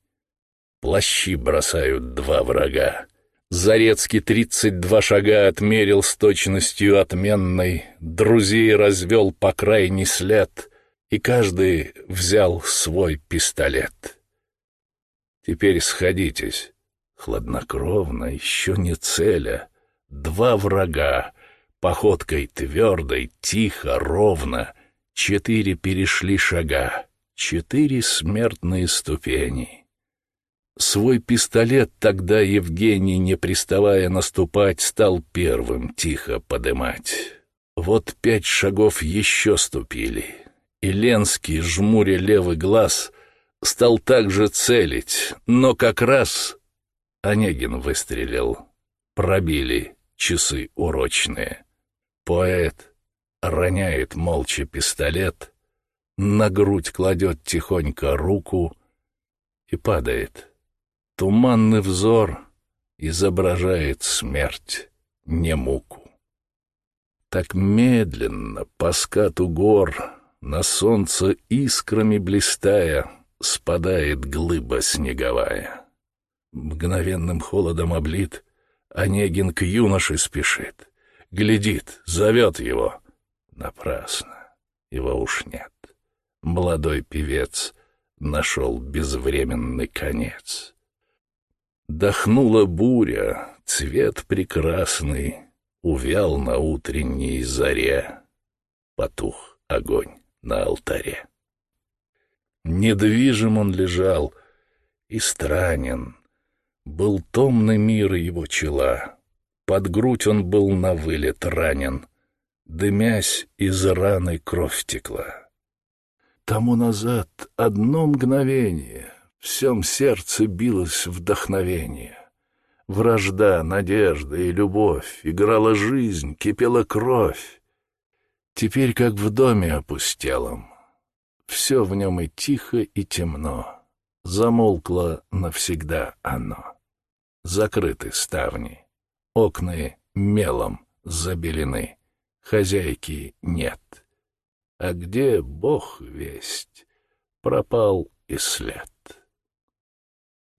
Плащи бросают два врага. Зарецкий тридцать два шага отмерил с точностью отменной, друзей развел по крайний след, и каждый взял свой пистолет. Теперь сходитесь, хладнокровно, еще не целя, два врага, походкой твердой, тихо, ровно, четыре перешли шага, четыре смертные ступени — Свой пистолет тогда Евгений, не приставая наступать, стал первым тихо подымать. Вот пять шагов еще ступили, и Ленский, жмуря левый глаз, стал также целить, но как раз Онегин выстрелил. Пробили часы урочные. Поэт роняет молча пистолет, на грудь кладет тихонько руку и падает — Туманный взор изображает смерть, не муку. Так медленно по скату гор, на солнце искрами блистая, спадает глыба снеговая. Мгновенным холодом облит, Онегин к юноше спешит. Глядит, зовет его. Напрасно, его уж нет. Молодой певец нашел безвременный конец. Дохнула буря, цвет прекрасный Увял на утренней заре, Потух огонь на алтаре. Недвижим он лежал и странен, Был томный мир его чела, Под грудь он был на вылет ранен, Дымясь, из раны кровь текла. Тому назад одно мгновение всем сердце билось вдохновение. Вражда, надежда и любовь, играла жизнь, кипела кровь. Теперь как в доме опустелом. Все в нем и тихо, и темно. Замолкло навсегда оно. Закрыты ставни, окна мелом забелены, хозяйки нет. А где Бог весть, пропал и след.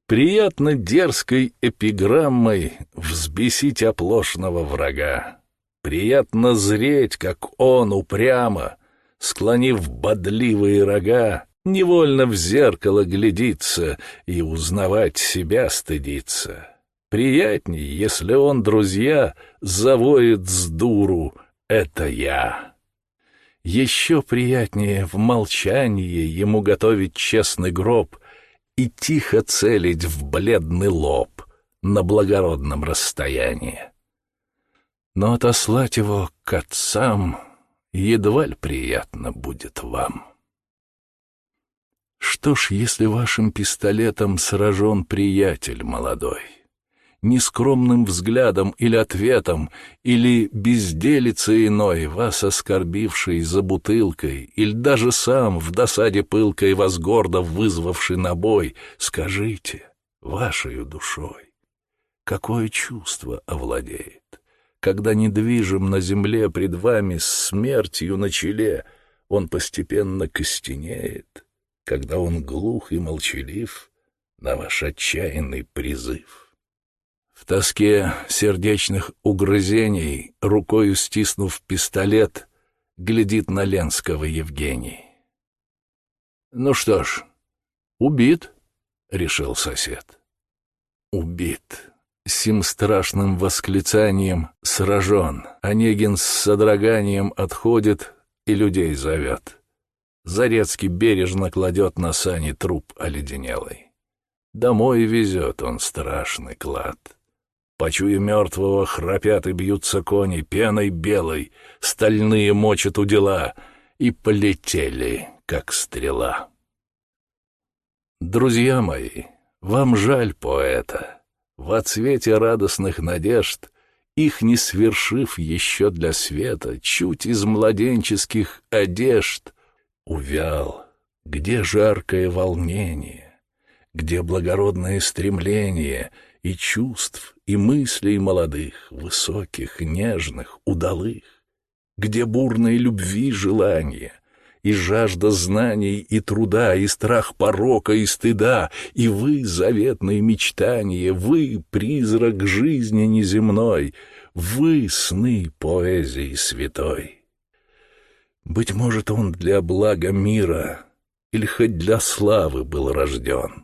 Приятно дерзкой эпиграммой взбесить оплошного врага. Приятно зреть, как он упрямо, склонив бодливые рога, невольно в зеркало глядится и узнавать себя стыдится. Приятней, если он, друзья, завоет с дуру «это я». Еще приятнее в молчании ему готовить честный гроб — и тихо целить в бледный лоб на благородном расстоянии. Но отослать его к отцам едва ли приятно будет вам. Что ж, если вашим пистолетом сражен приятель молодой? Нескромным взглядом или ответом, или безделицей иной, вас оскорбивший за бутылкой, или даже сам в досаде пылкой вас гордо вызвавший на бой, скажите, вашей душой, какое чувство овладеет, когда недвижим на земле пред вами с смертью на челе он постепенно костенеет, когда он глух и молчалив на ваш отчаянный призыв. Тоске сердечных угрызений, рукою стиснув пистолет, глядит на Ленского Евгений. «Ну что ж, убит», — решил сосед. «Убит». Сим страшным восклицанием сражен. Онегин с содроганием отходит и людей зовет. Зарецкий бережно кладет на сани труп оледенелый. Домой везет он страшный клад. Почуя мертвого, храпят и бьются кони, пеной белой, стальные мочат у дела, и полетели, как стрела. Друзья мои, вам жаль поэта. Во цвете радостных надежд, их не свершив еще для света, чуть из младенческих одежд, увял, где жаркое волнение, где благородное стремление и чувств, и мыслей молодых, высоких, нежных, удалых, где бурной любви желание, и жажда знаний, и труда, и страх порока, и стыда, и вы, заветные мечтания, вы, призрак жизни неземной, вы, сны поэзии святой. Быть может, он для блага мира или хоть для славы был рожден.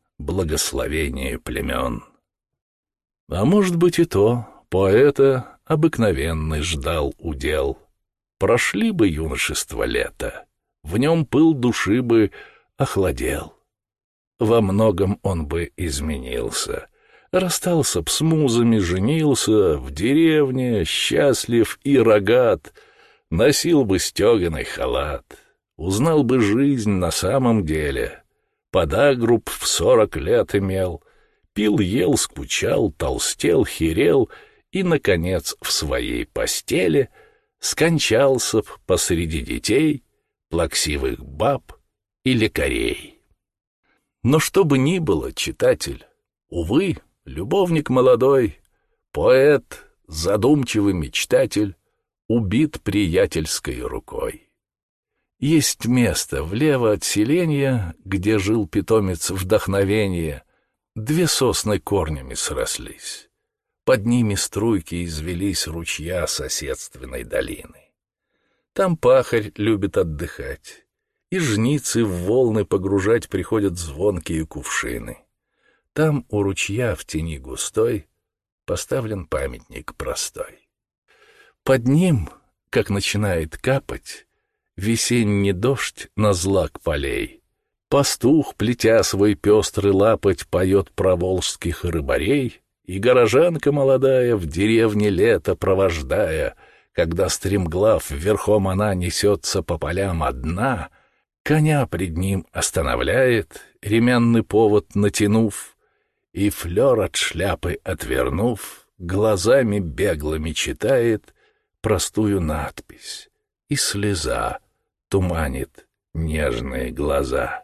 благословение племен. А может быть и то, поэта обыкновенный ждал удел. Прошли бы юношество лето, в нем пыл души бы охладел. Во многом он бы изменился, расстался б с музами, женился, в деревне, счастлив и рогат, носил бы стеганый халат, узнал бы жизнь на самом деле — подагруб в сорок лет имел, пил, ел, скучал, толстел, херел и, наконец, в своей постели скончался посреди детей, плаксивых баб и лекарей. Но что бы ни было, читатель, увы, любовник молодой, поэт, задумчивый мечтатель, убит приятельской рукой. Есть место влево от селения, где жил питомец вдохновения. Две сосны корнями срослись. Под ними струйки извелись ручья соседственной долины. Там пахарь любит отдыхать, и жницы в волны погружать приходят звонкие кувшины. Там у ручья в тени густой поставлен памятник простой. Под ним, как начинает капать, весенний дождь на злак полей. Пастух, плетя свой пестрый лапоть, поет про волжских рыбарей, и горожанка молодая в деревне лето провождая, когда стремглав верхом она несется по полям одна, коня пред ним останавливает, ремянный повод натянув, и флер от шляпы отвернув, глазами беглыми читает простую надпись и слеза туманит нежные глаза.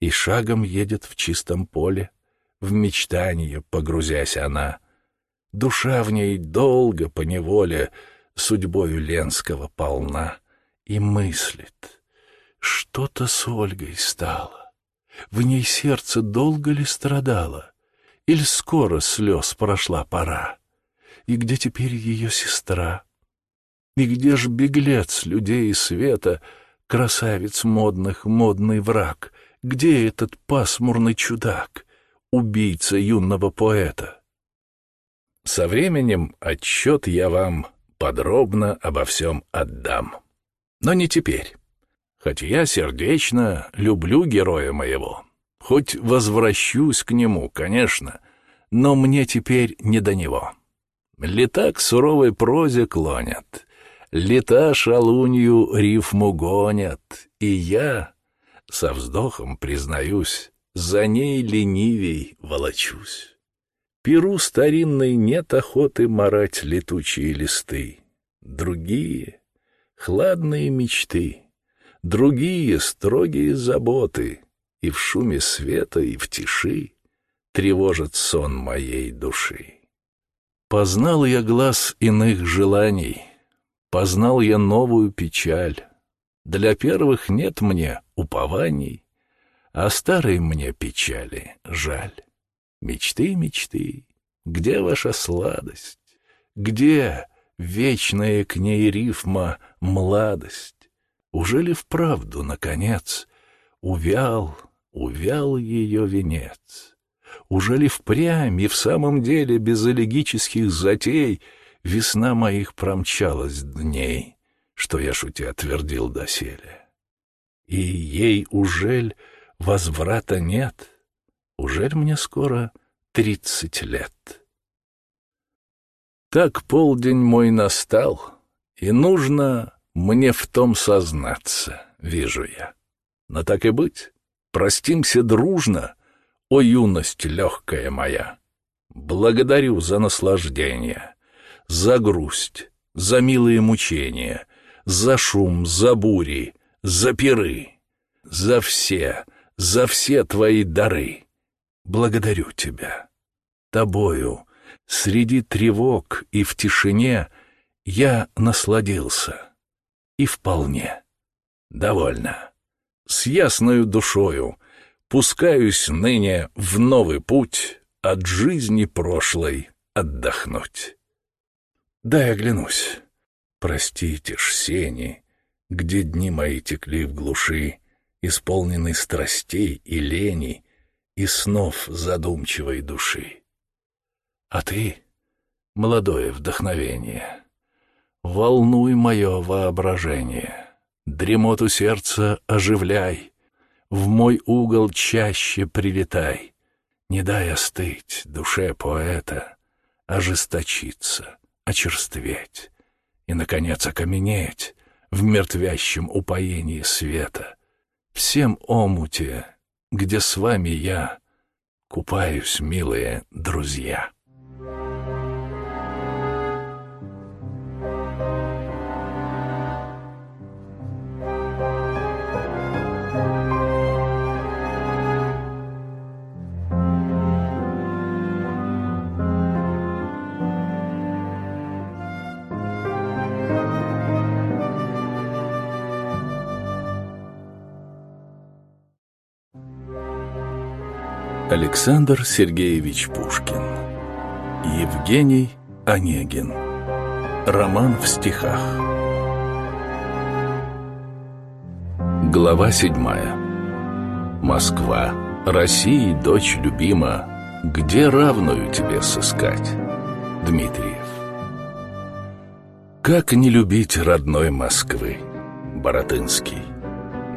И шагом едет в чистом поле, в мечтание погрузясь она. Душа в ней долго по неволе судьбою Ленского полна и мыслит, что-то с Ольгой стало. В ней сердце долго ли страдало, или скоро слез прошла пора? И где теперь ее сестра? И где ж беглец людей света, красавец модных, модный враг? Где этот пасмурный чудак, убийца юного поэта? Со временем отчет я вам подробно обо всем отдам. Но не теперь. Хоть я сердечно люблю героя моего, хоть возвращусь к нему, конечно, но мне теперь не до него. Лета к суровой прозе клонят, Лета шалунью рифму гонят, и я, со вздохом признаюсь, за ней ленивей волочусь. Перу старинной нет охоты марать летучие листы. Другие — хладные мечты, другие — строгие заботы, и в шуме света, и в тиши тревожит сон моей души. Познал я глаз иных желаний — Познал я новую печаль. Для первых нет мне упований, а старой мне печали жаль. Мечты, мечты, где ваша сладость? Где вечная к ней рифма «младость»? Уже ли вправду, наконец, увял, увял ее венец? Уже ли впрямь и в самом деле без элегических затей весна моих промчалась дней, что я шутя твердил доселе? И ей ужель возврата нет? Ужель мне скоро тридцать лет? Так полдень мой настал, и нужно мне в том сознаться, вижу я. Но так и быть, простимся дружно, о юность легкая моя. Благодарю за наслаждение, за грусть, за милые мучения, за шум, за бури, за пиры, за все, за все твои дары. Благодарю тебя. Тобою Среди тревог и в тишине я насладился. И вполне. Довольно. С ясною душою пускаюсь ныне в новый путь от жизни прошлой отдохнуть. Дай оглянусь. Простите ж, сени, где дни мои текли в глуши, исполненный страстей и лени и снов задумчивой души. А ты, молодое вдохновение, волнуй мое воображение, дремоту сердца оживляй, в мой угол чаще прилетай, не дай остыть душе поэта, ожесточиться, очерстветь и, наконец, окаменеть в мертвящем упоении света, всем омуте, где с вами я купаюсь, милые друзья. Александр Сергеевич Пушкин. Евгений Онегин. Роман в стихах. Глава седьмая. Москва, России, дочь любима, Где равную тебе сыскать? Дмитриев. Как не любить родной Москвы? Боротынский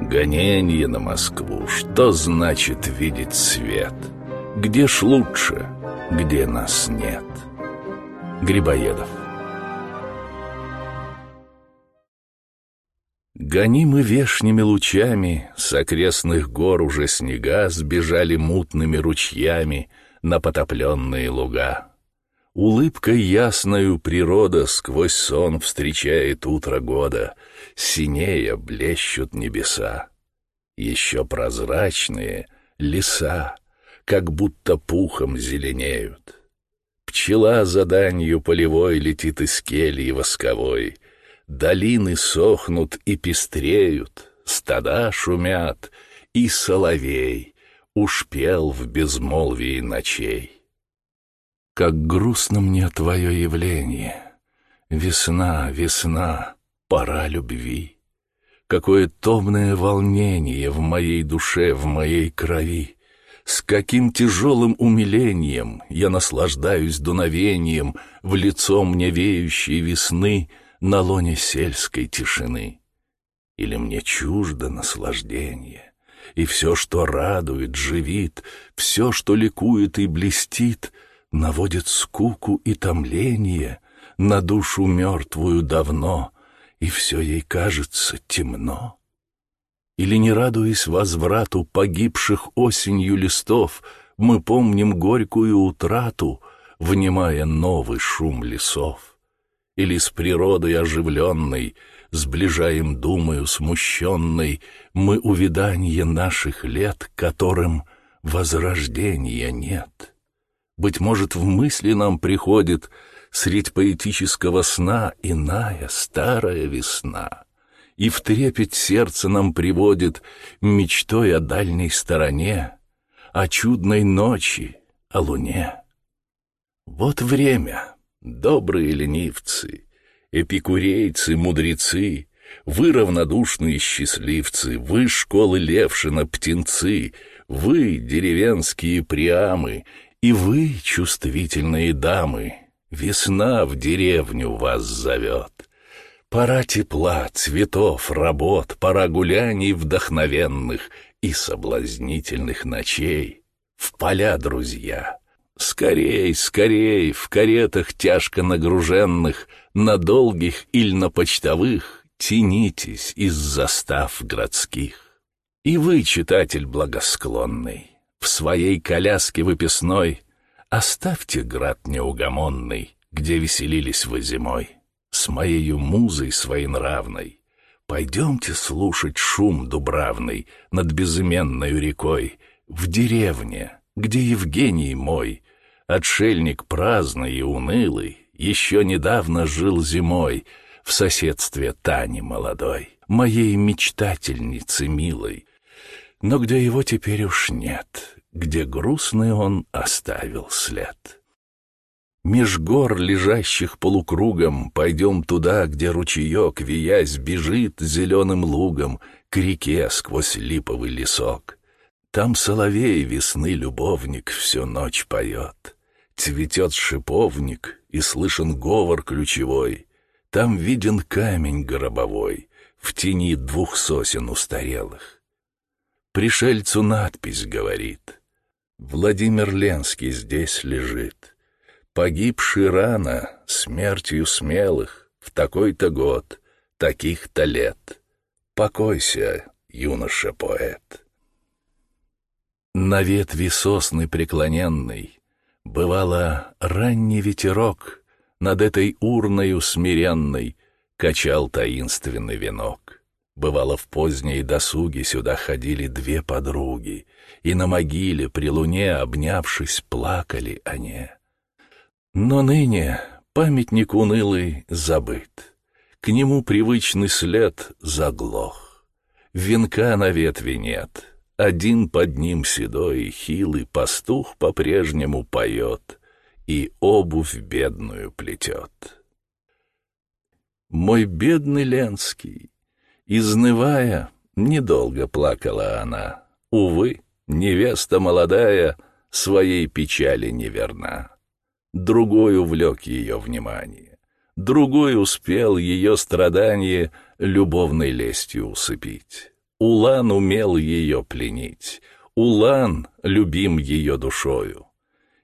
Гонение на Москву, что значит видеть свет? Где ж лучше, где нас нет? Грибоедов Гонимы вешними лучами, с окрестных гор уже снега сбежали мутными ручьями на потопленные луга. Улыбкой ясною природа сквозь сон встречает утро года — синея блещут небеса. Еще прозрачные леса, как будто пухом зеленеют. Пчела за данью полевой летит из кельи восковой, Долины сохнут и пестреют, стада шумят, И соловей уж пел в безмолвии ночей. Как грустно мне твое явление, Весна, весна, пора любви. Какое томное волнение в моей душе, в моей крови. С каким тяжелым умилением я наслаждаюсь дуновением в лицо мне веющей весны на лоне сельской тишины. Или мне чуждо наслаждение, и все, что радует, живит, все, что ликует и блестит, наводит скуку и томление на душу мертвую давно — и все ей кажется темно. Или, не радуясь возврату погибших осенью листов, мы помним горькую утрату, внимая новый шум лесов. Или с природой оживленной, сближаем думаю смущенной, мы увиданье наших лет, которым возрождения нет. Быть может, в мысли нам приходит — Средь поэтического сна иная старая весна. и в трепет сердце нам приводит мечтой о дальней стороне, о чудной ночи, о луне. Вот время, добрые ленивцы, эпикурейцы, мудрецы, вы равнодушные счастливцы, вы школы Левшина, птенцы, вы деревенские приамы, и вы чувствительные дамы. Весна в деревню вас зовет. Пора тепла, цветов, работ, пора гуляний вдохновенных и соблазнительных ночей. В поля, друзья, Скорей, скорей, в каретах тяжко нагруженных, На долгих или на почтовых, Тянитесь из застав городских. И вы, читатель благосклонный, В своей коляске выписной Оставьте град неугомонный, Где веселились вы зимой, С моею музой своенравной. Пойдемте слушать шум дубравный Над безыменной рекой, В деревне, где Евгений мой, Отшельник праздный и унылый, еще недавно жил зимой в соседстве Тани молодой, моей мечтательницы милой. Но где его теперь уж нет, где грустный он оставил след. Меж гор, лежащих полукругом, пойдем туда, где ручеек, виясь, бежит зеленым лугом к реке сквозь липовый лесок. Там соловей весны любовник всю ночь поет. Цветет шиповник, и слышен говор ключевой. Там виден камень гробовой в тени двух сосен устарелых. Пришельцу надпись говорит. Владимир Ленский здесь лежит. Погибший рано, смертью смелых, в такой-то год, таких-то лет. Покойся, юноша-поэт. На ветви сосны преклоненной Бывало, ранний ветерок Над этой урною смиренной Качал таинственный венок. Бывало, в поздней досуге Сюда ходили две подруги, И на могиле при луне, Обнявшись, плакали они. Но ныне памятник унылый забыт, К нему привычный след заглох. Венка на ветви нет — один под ним седой и хилый пастух по-прежнему поет и обувь бедную плетет. Мой бедный Ленский, изнывая, недолго плакала она. Увы, невеста молодая своей печали неверна. Другой увлек ее внимание, другой успел ее страдание любовной лестью усыпить. Улан умел ее пленить, Улан любим ее душою.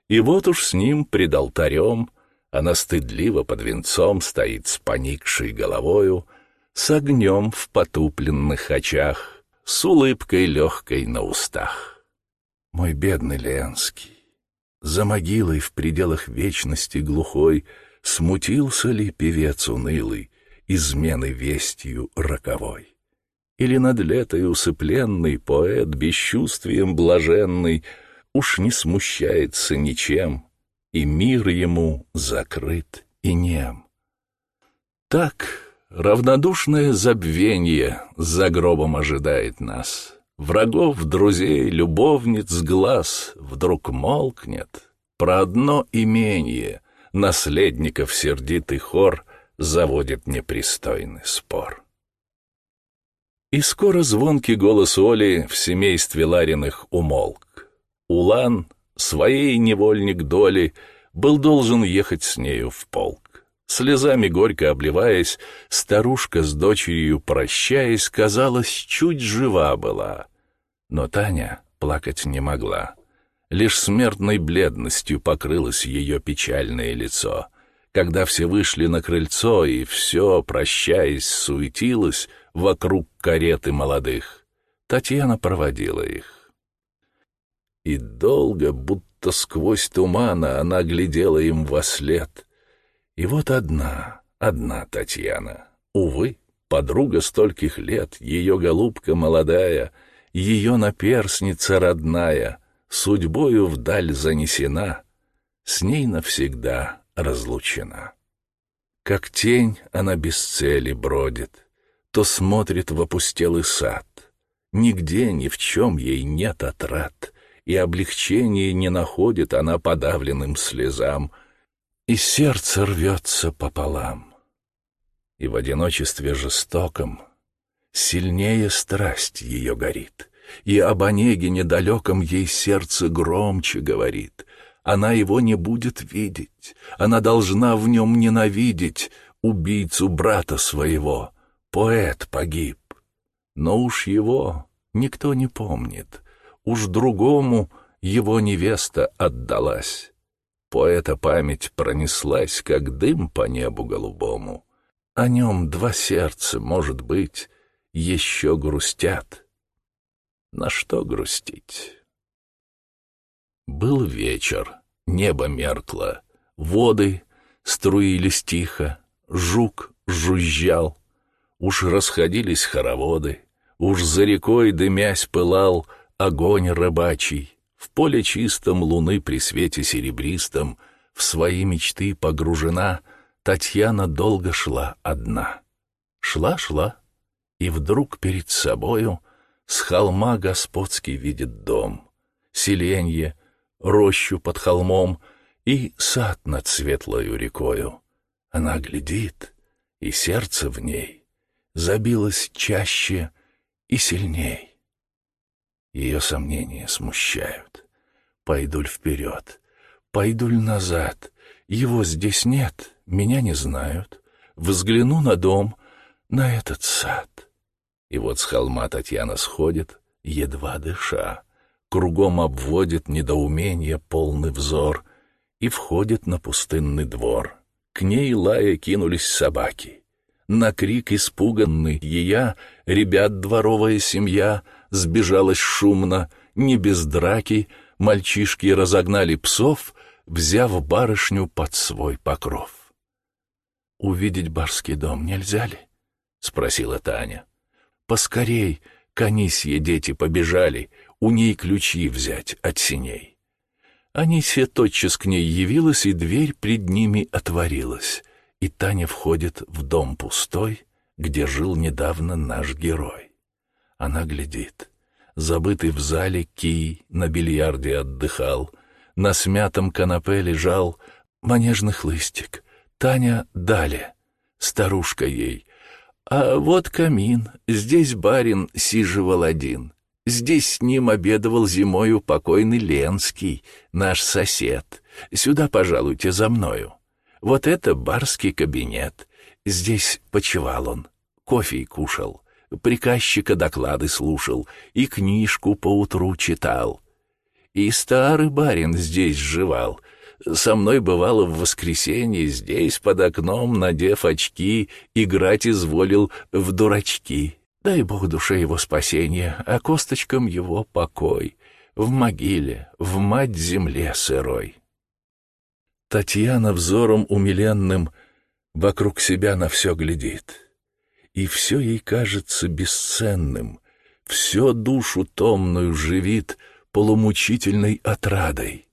И вот уж с ним пред алтарем Она стыдливо под венцом Стоит с поникшей головою, С огнем в потупленных очах, С улыбкой легкой на устах. Мой бедный Ленский, за могилой В пределах вечности глухой Смутился ли певец унылый Измены вестью роковой? Или над летой усыпленный поэт бесчувствием блаженный Уж не смущается ничем, и мир ему закрыт и нем. Так равнодушное забвенье за гробом ожидает нас. Врагов, друзей, любовниц глаз вдруг молкнет. Про одно имение наследников сердитый хор заводит непристойный спор. И скоро звонкий голос Оли в семействе Лариных умолк. Улан, своей невольник доли, был должен ехать с нею в полк. Слезами горько обливаясь, старушка с дочерью, прощаясь, казалось, чуть жива была. Но Таня плакать не могла. Лишь смертной бледностью покрылось ее печальное лицо. Когда все вышли на крыльцо, и все, прощаясь, суетилось, вокруг кареты молодых. Татьяна проводила их. И долго, будто сквозь тумана, она глядела им во след. И вот одна, одна Татьяна, увы, подруга стольких лет, ее голубка молодая, ее наперсница родная, судьбою вдаль занесена, с ней навсегда разлучена. Как тень она без цели бродит — то смотрит в опустелый сад. Нигде ни в чем ей нет отрад, и облегчения не находит она подавленным слезам, и сердце рвется пополам. И в одиночестве жестоком сильнее страсть ее горит, и об Онеге недалеком ей сердце громче говорит. Она его не будет видеть, она должна в нем ненавидеть убийцу брата своего. Поэт погиб, но уж его никто не помнит, уж другому его невеста отдалась. Поэта память пронеслась, как дым по небу голубому. О нем два сердца, может быть, еще грустят. На что грустить? Был вечер, небо меркло, воды струились тихо, жук жужжал, уж расходились хороводы, уж за рекой дымясь пылал огонь рыбачий. В поле чистом луны при свете серебристом В свои мечты погружена Татьяна долго шла одна. Шла-шла, и вдруг перед собою С холма господский видит дом, Селенье, рощу под холмом И сад над светлою рекою. Она глядит, и сердце в ней Забилось чаще и сильней. Ее сомнения смущают. Пойду ль вперед? Пойду ль назад? Его здесь нет, меня не знают. Взгляну на дом, на этот сад. И вот с холма Татьяна сходит, едва дыша. Кругом обводит недоумение полный взор и входит на пустынный двор. К ней лая кинулись собаки. На крик испуганный ея, ребят дворовая семья — сбежалась шумно, не без драки, мальчишки разогнали псов, взяв барышню под свой покров. «Увидеть барский дом нельзя ли?» — спросила Таня. «Поскорей, к Анисье дети побежали, у ней ключи взять от синей». Анисия тотчас к ней явилась, и дверь пред ними отворилась, и Таня входит в дом пустой, где жил недавно наш герой. Она глядит. Забытый в зале кий на бильярде отдыхал. На смятом канапе лежал манежный хлыстик. Таня далее. Старушка ей. А вот камин, здесь барин сиживал один. Здесь с ним обедывал зимою покойный Ленский, наш сосед. Сюда, пожалуйте, за мною. Вот это барский кабинет. Здесь почевал он, кофе кушал приказчика доклады слушал и книжку поутру читал. И старый барин здесь жевал. Со мной бывало в воскресенье здесь под окном, надев очки, играть изволил в дурачки. Дай Бог душе его спасения, а косточкам его покой. В могиле, в мать земле сырой. Татьяна взором умиленным вокруг себя на все глядит и все ей кажется бесценным, все душу томную живит полумучительной отрадой.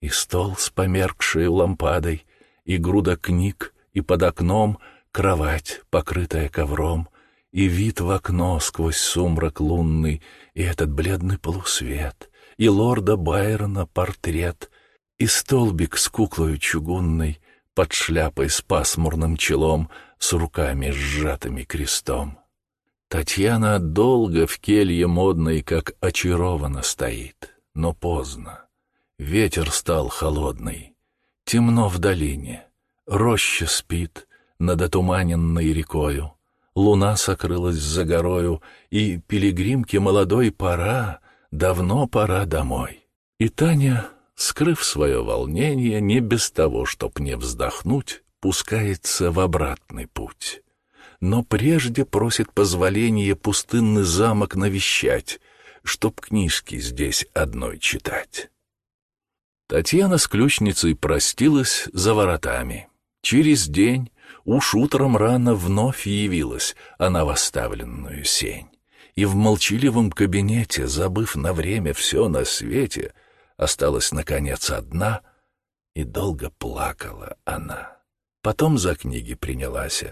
И стол с померкшей лампадой, и груда книг, и под окном кровать, покрытая ковром, и вид в окно сквозь сумрак лунный, и этот бледный полусвет, и лорда Байрона портрет, и столбик с куклою чугунной под шляпой с пасмурным челом, с руками сжатыми крестом. Татьяна долго в келье модной, как очарована стоит, но поздно. Ветер стал холодный, темно в долине, роща спит над отуманенной рекою, луна сокрылась за горою, и пилигримке молодой пора, давно пора домой. И Таня, скрыв свое волнение, не без того, чтоб не вздохнуть, пускается в обратный путь. Но прежде просит позволения пустынный замок навещать, чтоб книжки здесь одной читать. Татьяна с ключницей простилась за воротами. Через день, уж утром рано вновь явилась она в оставленную сень. И в молчаливом кабинете, забыв на время все на свете, осталась, наконец, одна, и долго плакала она. Потом за книги принялась.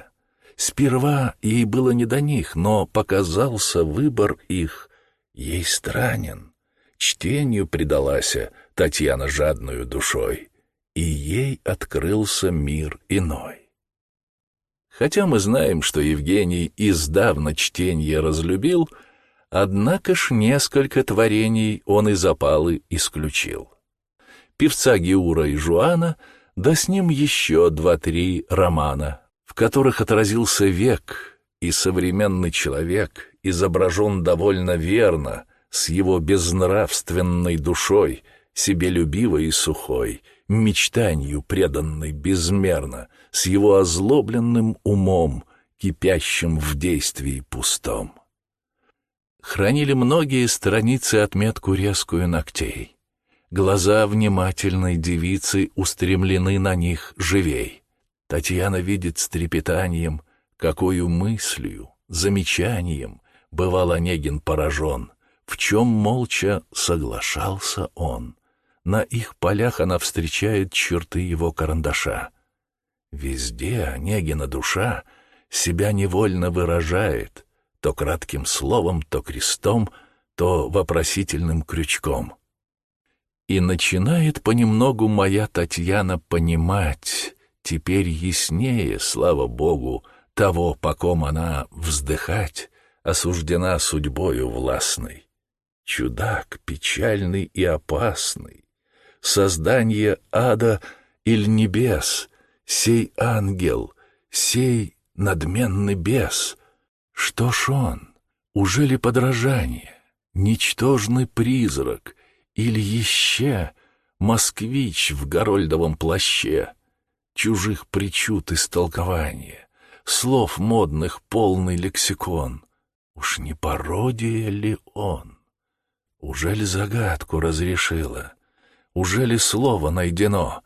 Сперва ей было не до них, но показался выбор их ей странен. Чтению предалась Татьяна жадную душой, и ей открылся мир иной. Хотя мы знаем, что Евгений издавна чтение разлюбил, однако ж несколько творений он из опалы исключил. Певца Геура и Жуана, да с ним еще два-три романа, в которых отразился век, и современный человек изображен довольно верно, с его безнравственной душой, себелюбивой и сухой, мечтанию преданной безмерно, с его озлобленным умом, кипящим в действии пустом. Хранили многие страницы отметку резкую ногтей. Глаза внимательной девицы устремлены на них живей. Татьяна видит с трепетанием, какую мыслью, замечанием бывал Онегин поражен, в чем молча соглашался он. На их полях она встречает черты его карандаша. Везде Онегина душа себя невольно выражает, то кратким словом, то крестом, то вопросительным крючком. И начинает понемногу моя Татьяна понимать, теперь яснее, слава Богу, того, по ком она вздыхать, осуждена судьбою властной. Чудак печальный и опасный, создание ада или небес, сей ангел, сей надменный бес. Что ж он? Уже ли подражание, ничтожный призрак или еще москвич в горольдовом плаще? Чужих причуд истолкования, слов модных полный лексикон. Уж не пародия ли он? Уже ли загадку разрешила? Уже ли слово найдено?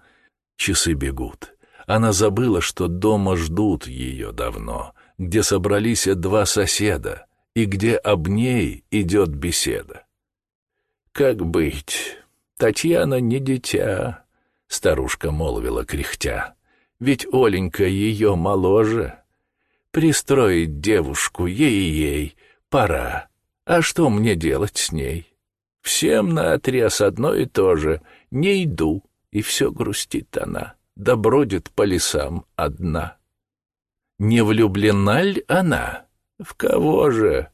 Часы бегут. Она забыла, что дома ждут ее давно, где собрались два соседа и где об ней идет беседа. «Как быть? Татьяна не дитя», — старушка молвила кряхтя. «Ведь Оленька ее моложе. Пристроить девушку ей-ей пора. А что мне делать с ней? Всем наотрез одно и то же. Не иду, и все грустит она да бродит по лесам одна. Не влюблена ль она? В кого же?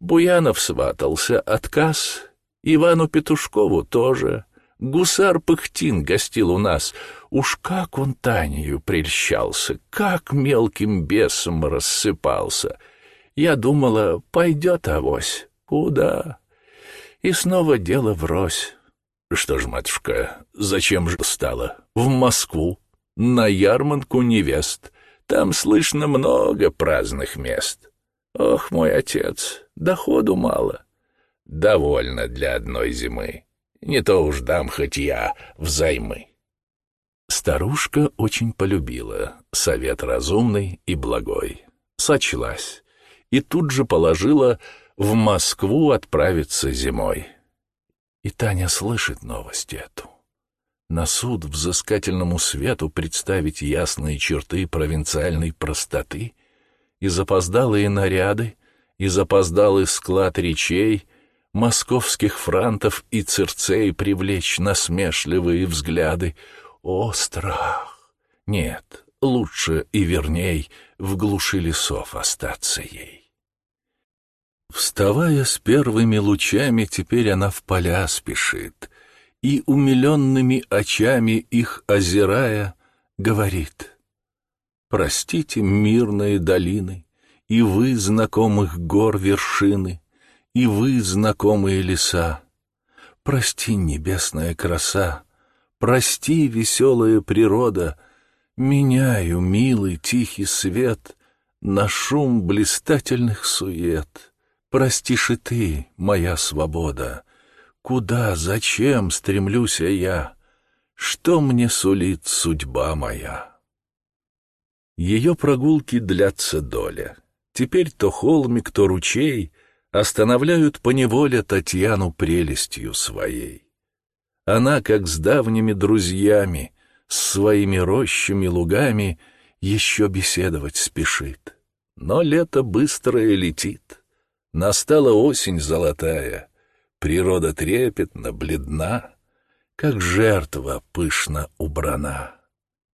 Буянов сватался, отказ. Ивану Петушкову тоже. Гусар Пыхтин гостил у нас. Уж как он Танею прельщался, как мелким бесом рассыпался. Я думала, пойдет авось. Куда? И снова дело врозь. Что ж, матушка, зачем же стало? В Москву, на ярмарку невест. Там слышно много праздных мест. Ох, мой отец, доходу мало. Довольно для одной зимы. Не то уж дам хоть я взаймы. Старушка очень полюбила совет разумный и благой. Сочлась и тут же положила в Москву отправиться зимой. И Таня слышит новость эту. На суд взыскательному свету представить ясные черты провинциальной простоты и запоздалые наряды, и запоздалый склад речей, московских франтов и цирцей привлечь насмешливые взгляды. О, страх! Нет, лучше и верней в глуши лесов остаться ей. Вставая с первыми лучами, теперь она в поля спешит, и, умиленными очами их озирая, говорит, «Простите мирные долины, и вы, знакомых гор вершины, и вы, знакомые леса. Прости, небесная краса, прости, веселая природа, меняю милый тихий свет на шум блистательных сует». Простишь и ты, моя свобода. Куда, зачем стремлюсь я? Что мне сулит судьба моя? Ее прогулки длятся доля. Теперь то холмик, то ручей останавливают поневоле Татьяну прелестью своей. Она, как с давними друзьями, с своими рощами, лугами, еще беседовать спешит. Но лето быстрое летит. Настала осень золотая, природа трепетна, бледна, как жертва пышно убрана.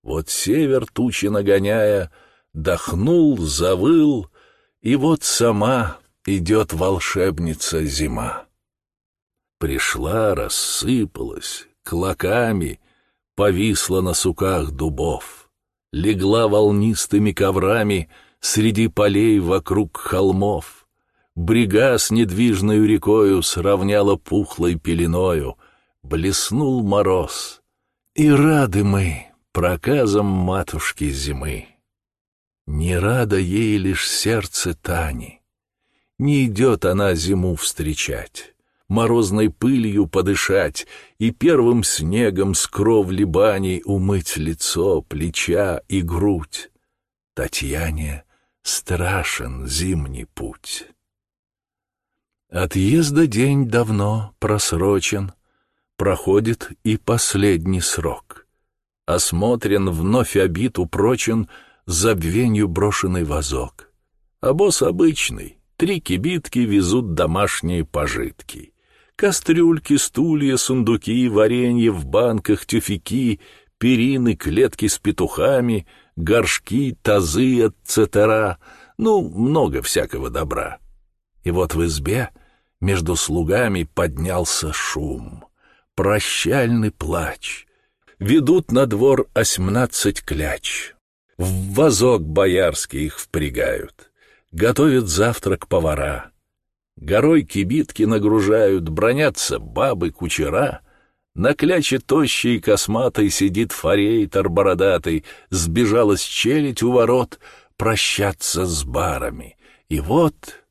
Вот север тучи нагоняя, дохнул, завыл, и вот сама идет волшебница зима. Пришла, рассыпалась, клоками, повисла на суках дубов, легла волнистыми коврами среди полей вокруг холмов, брега с недвижною рекою сравняла пухлой пеленою, блеснул мороз, и рады мы проказам матушки зимы. Не рада ей лишь сердце Тани, не идет она зиму встречать морозной пылью подышать и первым снегом с кровли бани умыть лицо, плеча и грудь. Татьяне страшен зимний путь. Отъезда день давно просрочен, проходит и последний срок. Осмотрен, вновь обид упрочен, забвенью брошенный вазок. А босс обычный, три кибитки везут домашние пожитки. Кастрюльки, стулья, сундуки, варенье в банках, тюфяки, перины, клетки с петухами, горшки, тазы, etc. Ну, много всякого добра. И вот в избе между слугами поднялся шум. Прощальный плач. Ведут на двор осьмнадцать кляч. В вазок боярский их впрягают. Готовят завтрак повара. Горой кибитки нагружают, бронятся бабы, кучера. На кляче тощий и косматой сидит форейтор бородатый, сбежалась челядь у ворот прощаться с барами. И вот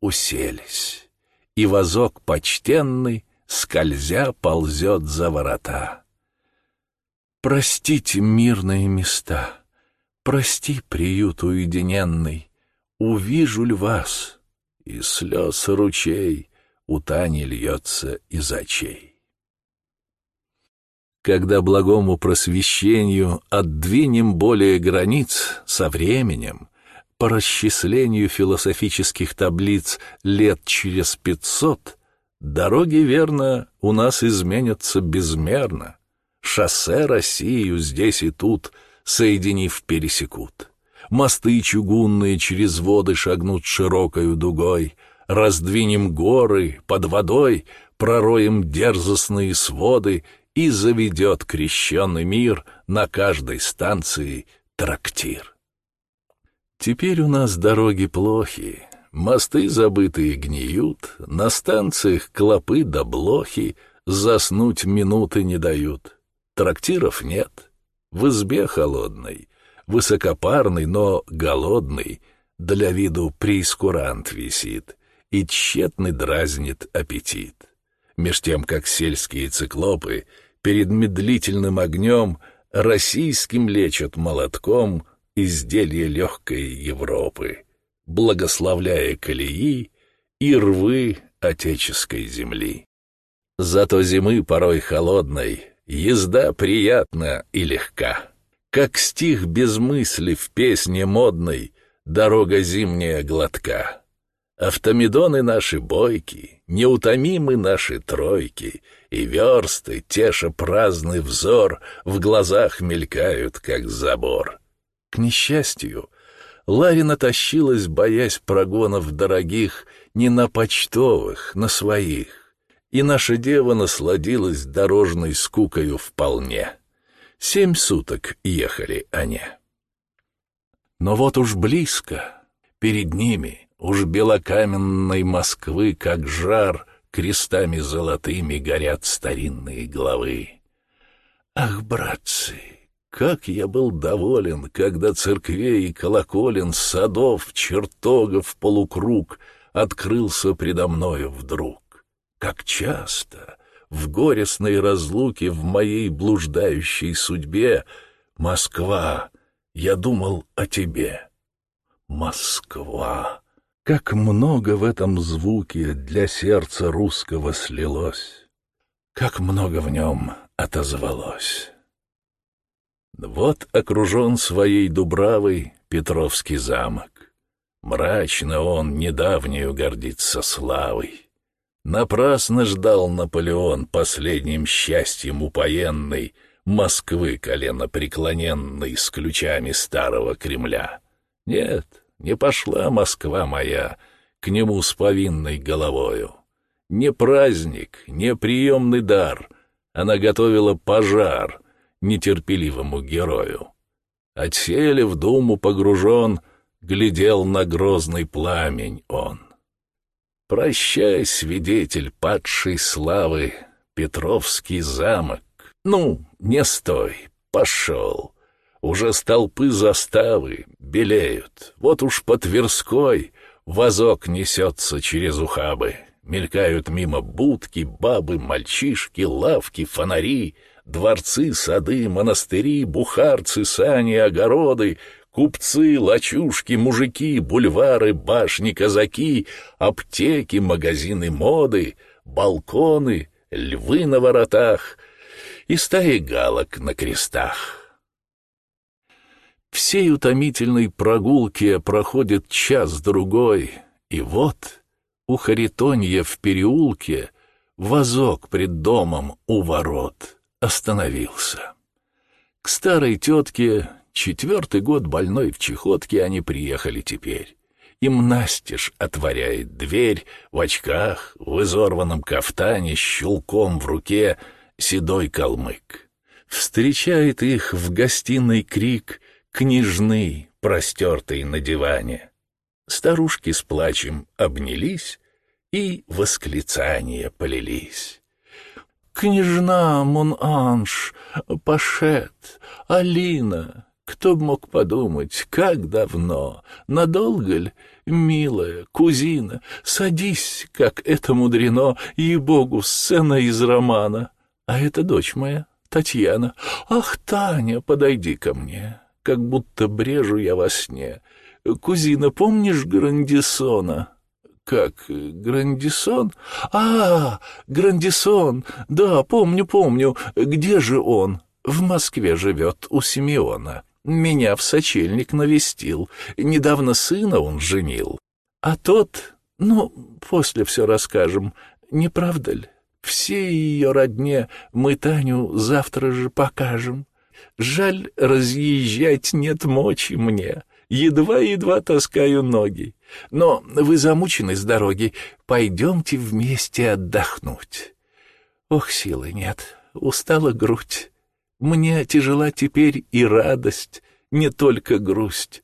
уселись, и возок почтенный, скользя, ползет за ворота. Простите мирные места, прости приют уединенный, увижу ли вас — и слез ручей у Тани льется из очей. Когда благому просвещению отдвинем более границ со временем, по расчислению философических таблиц лет через пятьсот, дороги, верно, у нас изменятся безмерно. Шоссе Россию здесь и тут, соединив, пересекут мосты чугунные через воды шагнут широкою дугой, раздвинем горы под водой, пророем дерзостные своды и заведет крещенный мир на каждой станции трактир. Теперь у нас дороги плохи, мосты забытые гниют, на станциях клопы да блохи заснуть минуты не дают. Трактиров нет, в избе холодной — высокопарный, но голодный, для виду прейскурант висит и тщетный дразнит аппетит. Меж тем, как сельские циклопы перед медлительным огнем российским лечат молотком изделия легкой Европы, благословляя колеи и рвы отеческой земли. Зато зимы порой холодной езда приятна и легка как стих без мысли в песне модной «Дорога зимняя глотка». Автомедоны наши бойки, неутомимы наши тройки, и версты, теша праздный взор, в глазах мелькают, как забор. К несчастью, Ларина тащилась, боясь прогонов дорогих, не на почтовых, на своих, и наша дева насладилась дорожной скукою вполне. Семь суток ехали они. Но вот уж близко, перед ними, уж белокаменной Москвы, как жар, крестами золотыми горят старинные главы. Ах, братцы, как я был доволен, когда церквей и колоколен, садов, чертогов полукруг открылся предо мною вдруг. Как часто, в горестной разлуке в моей блуждающей судьбе. Москва, я думал о тебе. Москва. Как много в этом звуке для сердца русского слилось, как много в нем отозвалось. Вот окружен своей Дубравой Петровский замок. Мрачно он недавнею гордится славой. Напрасно ждал Наполеон последним счастьем упоенной Москвы коленопреклоненной с ключами старого Кремля. Нет, не пошла Москва моя к нему с повинной головою. Не праздник, не приемный дар, она готовила пожар нетерпеливому герою. Отсели в думу погружен, глядел на грозный пламень он. Прощай, свидетель падшей славы, Петровский замок. Ну, не стой, пошел. Уже столпы заставы белеют. Вот уж по Тверской вазок несется через ухабы. Мелькают мимо будки, бабы, мальчишки, лавки, фонари, дворцы, сады, монастыри, бухарцы, сани, огороды, Купцы, лачушки, мужики, бульвары, башни, казаки, аптеки, магазины моды, балконы, львы на воротах и стаи галок на крестах. Всей утомительной прогулке проходит час-другой, и вот у Харитонья в переулке вазок пред домом у ворот остановился. К старой тетке Четвертый год больной в чехотке они приехали теперь. Им настежь отворяет дверь в очках, в изорванном кафтане, щелком в руке седой калмык. Встречает их в гостиной крик княжны, простертые на диване. Старушки с плачем обнялись, и восклицания полились. «Княжна Монанж, Пашет, Алина, кто б мог подумать, как давно, надолго ли, милая кузина, садись, как это мудрено, ей-богу, сцена из романа. А это дочь моя, Татьяна. Ах, Таня, подойди ко мне, как будто брежу я во сне. Кузина, помнишь Грандисона? Как, Грандисон? А, Грандисон, да, помню, помню. Где же он? В Москве живет у Симеона. Меня в сочельник навестил. Недавно сына он женил. А тот... Ну, после все расскажем. Не правда ли? Все ее родне мы Таню завтра же покажем. Жаль, разъезжать нет мочи мне. Едва-едва таскаю ноги. Но вы замучены с дороги. Пойдемте вместе отдохнуть. Ох, силы нет. Устала грудь. Мне тяжела теперь и радость, не только грусть.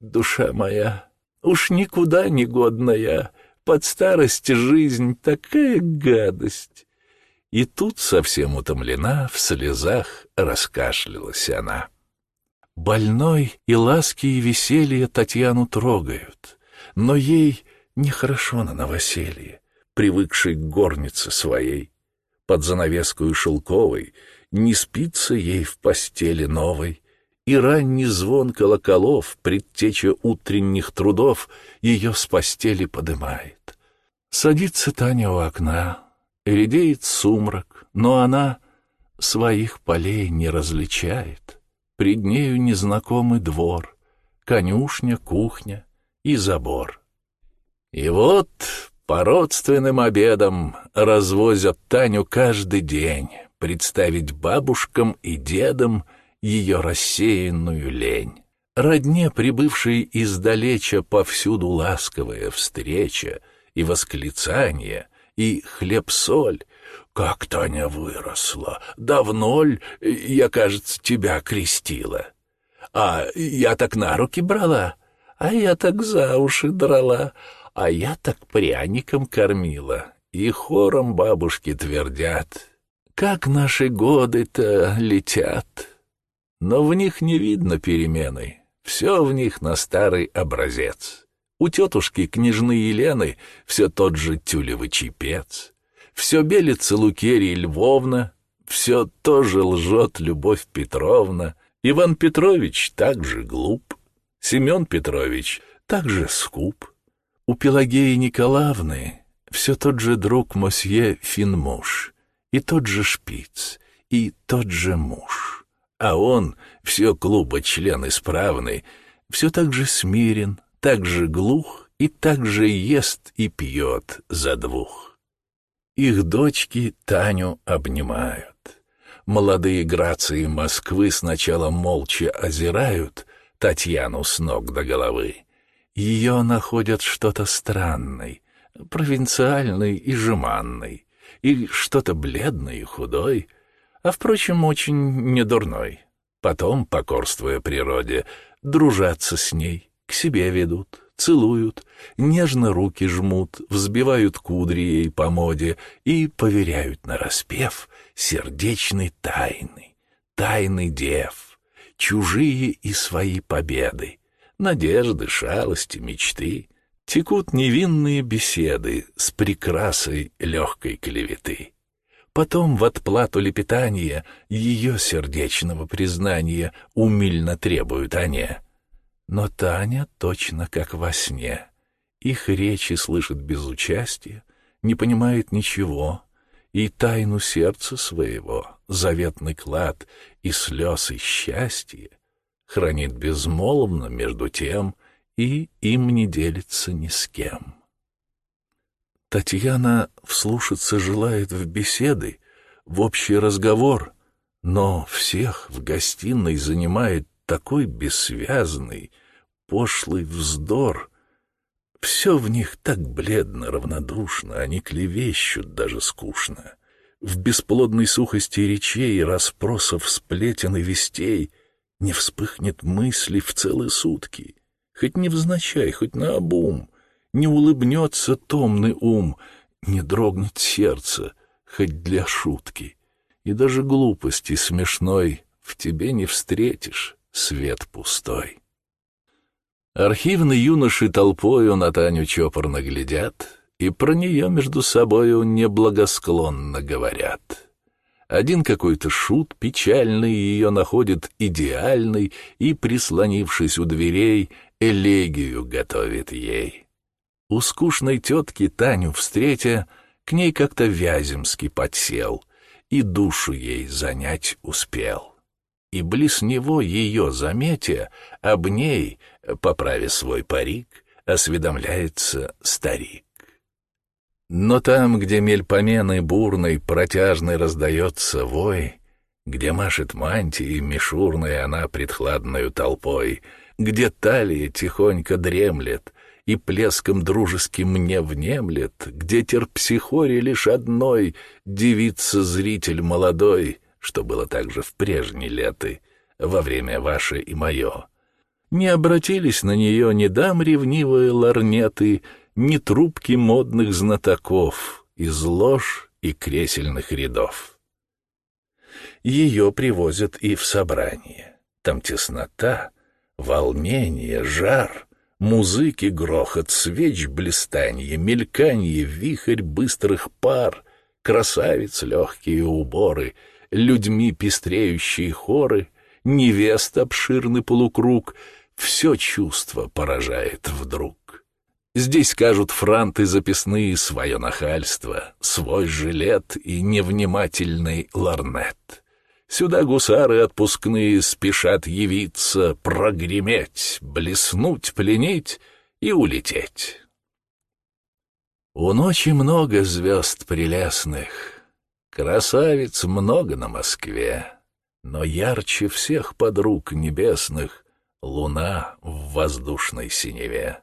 Душа моя, уж никуда не годная, под старость жизнь такая гадость. И тут, совсем утомлена, в слезах раскашлялась она. Больной и ласки и веселье Татьяну трогают, но ей нехорошо на новоселье, привыкшей к горнице своей. Под занавескую шелковой не спится ей в постели новой, и ранний звон колоколов, предтеча утренних трудов, ее с постели подымает. Садится Таня у окна, редеет сумрак, но она своих полей не различает. Пред нею незнакомый двор, конюшня, кухня и забор. И вот по родственным обедам развозят Таню каждый день, представить бабушкам и дедам ее рассеянную лень. Родне, прибывшей издалеча, повсюду ласковая встреча и восклицание, и хлеб-соль. «Как Таня выросла! Давно ль, я, кажется, тебя крестила? А я так на руки брала, а я так за уши драла, а я так пряником кормила». И хором бабушки твердят, как наши годы-то летят. Но в них не видно перемены, все в них на старый образец. У тетушки княжны Елены все тот же тюлевый чепец. Все белится Лукерия Львовна, все тоже лжет Любовь Петровна. Иван Петрович также глуп, Семен Петрович также скуп. У Пелагеи Николаевны все тот же друг мосье Финмуш и тот же шпиц, и тот же муж. А он, все клуба член исправный, все так же смирен, так же глух и так же ест и пьет за двух. Их дочки Таню обнимают. Молодые грации Москвы сначала молча озирают Татьяну с ног до головы. Ее находят что-то странной, провинциальной и жеманной, и что-то бледной и худой, а, впрочем, очень недурной. Потом, покорствуя природе, дружатся с ней, к себе ведут, целуют, нежно руки жмут, взбивают кудри ей по моде и поверяют нараспев сердечной тайны, тайны дев, чужие и свои победы, надежды, шалости, мечты. Текут невинные беседы с прекрасой легкой клеветы. Потом в отплату лепетания ее сердечного признания умильно требуют они. Но Таня точно как во сне. Их речи слышит без участия, не понимает ничего, и тайну сердца своего, заветный клад и слез и счастье хранит безмолвно между тем и им не делится ни с кем. Татьяна вслушаться желает в беседы, в общий разговор, но всех в гостиной занимает такой бессвязный, пошлый вздор. Все в них так бледно, равнодушно, они клевещут даже скучно. В бесплодной сухости речей, расспросов, сплетен и вестей не вспыхнет мысли в целые сутки, хоть невзначай, хоть наобум, не улыбнется томный ум, не дрогнет сердце, хоть для шутки. И даже глупости смешной в тебе не встретишь, свет пустой. Архивные юноши толпою на Таню чопорно глядят и про нее между собою неблагосклонно говорят. Один какой-то шут печальный ее находит идеальный и, прислонившись у дверей, элегию готовит ей. У скучной тетки Таню встретя, к ней как-то Вяземский подсел и душу ей занять успел. И близ него ее заметя, об ней, поправя свой парик, осведомляется старик. Но там, где мельпомены бурной, протяжной раздается вой, где машет мантией мишурной она предхладною толпой, где талия тихонько дремлет и плеском дружеским мне внемлет, где терпсихоре лишь одной девица зритель молодой, что было также в прежние леты, во время ваше и мое. Не обратились на нее ни дам ревнивые ларнеты, ни трубки модных знатоков из лож и кресельных рядов. Ее привозят и в собрание. Там теснота, волнение, жар, музыки грохот, свеч блистанье, мельканье, вихрь быстрых пар, красавиц легкие уборы, людьми пестреющие хоры, невест обширный полукруг, все чувство поражает вдруг. Здесь скажут франты записные свое нахальство, свой жилет и невнимательный ларнет. Сюда гусары отпускные спешат явиться, прогреметь, блеснуть, пленить и улететь. У ночи много звезд прелестных, красавиц много на Москве, но ярче всех подруг небесных луна в воздушной синеве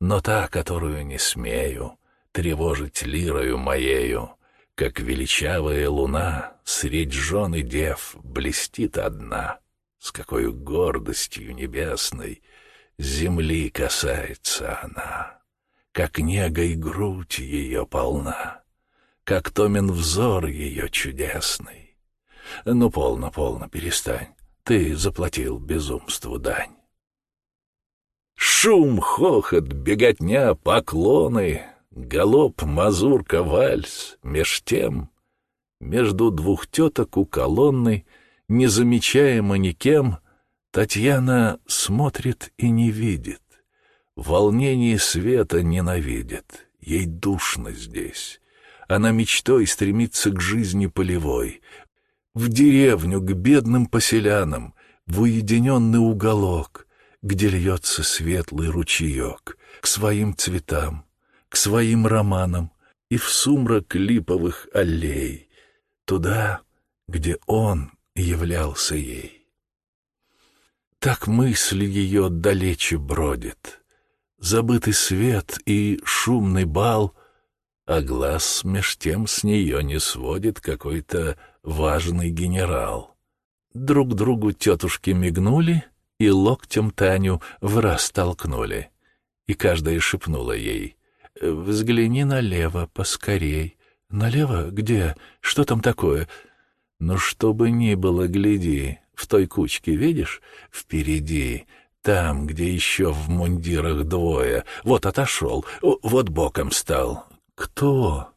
но та, которую не смею тревожить лирою моею, как величавая луна средь жен и дев блестит одна, с какой гордостью небесной земли касается она, как негой грудь ее полна, как томен взор ее чудесный. Ну, полно, полно, перестань, ты заплатил безумству дань. Шум, хохот, беготня, поклоны, Галоп, мазурка, вальс, меж тем Между двух теток у колонны, Незамечаемо никем, Татьяна смотрит и не видит, Волнение света ненавидит, Ей душно здесь. Она мечтой стремится к жизни полевой, В деревню, к бедным поселянам, В уединенный уголок — где льется светлый ручеек, к своим цветам, к своим романам и в сумрак липовых аллей, туда, где он являлся ей. Так мысль ее далече бродит, забытый свет и шумный бал, а глаз меж тем с нее не сводит какой-то важный генерал. Друг другу тетушки мигнули и локтем Таню в раз толкнули. И каждая шепнула ей, «Взгляни налево, поскорей». «Налево? Где? Что там такое?» «Ну, что бы ни было, гляди. В той кучке, видишь? Впереди. Там, где еще в мундирах двое. Вот отошел, вот боком стал. Кто?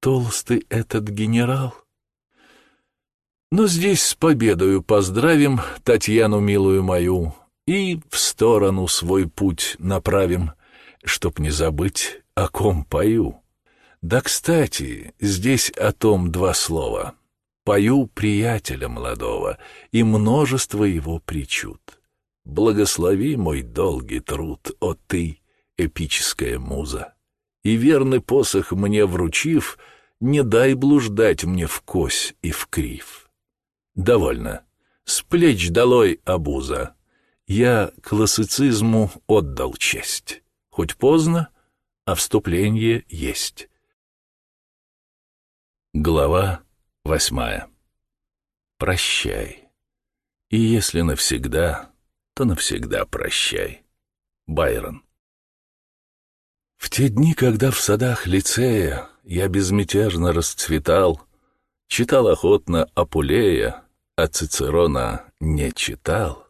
Толстый этот генерал?» Но здесь с победою поздравим Татьяну милую мою и в сторону свой путь направим, чтоб не забыть, о ком пою. Да, кстати, здесь о том два слова. Пою приятеля молодого и множество его причуд. Благослови мой долгий труд, о ты, эпическая муза, и верный посох мне вручив, не дай блуждать мне в кось и в крив. Довольно. С плеч долой обуза. Я классицизму отдал честь. Хоть поздно, а вступление есть. Глава восьмая. Прощай. И если навсегда, то навсегда прощай. Байрон. В те дни, когда в садах лицея я безмятежно расцветал, читал охотно Апулея, а Цицерона не читал.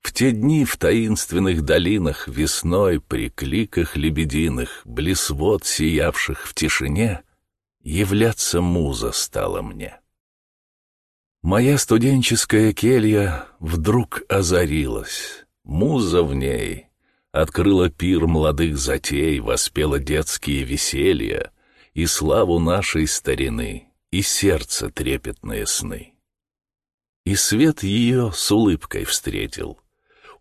В те дни в таинственных долинах весной при кликах лебединых, блесвод сиявших в тишине, являться муза стала мне. Моя студенческая келья вдруг озарилась, муза в ней открыла пир молодых затей, воспела детские веселья и славу нашей старины, и сердце трепетные сны и свет ее с улыбкой встретил.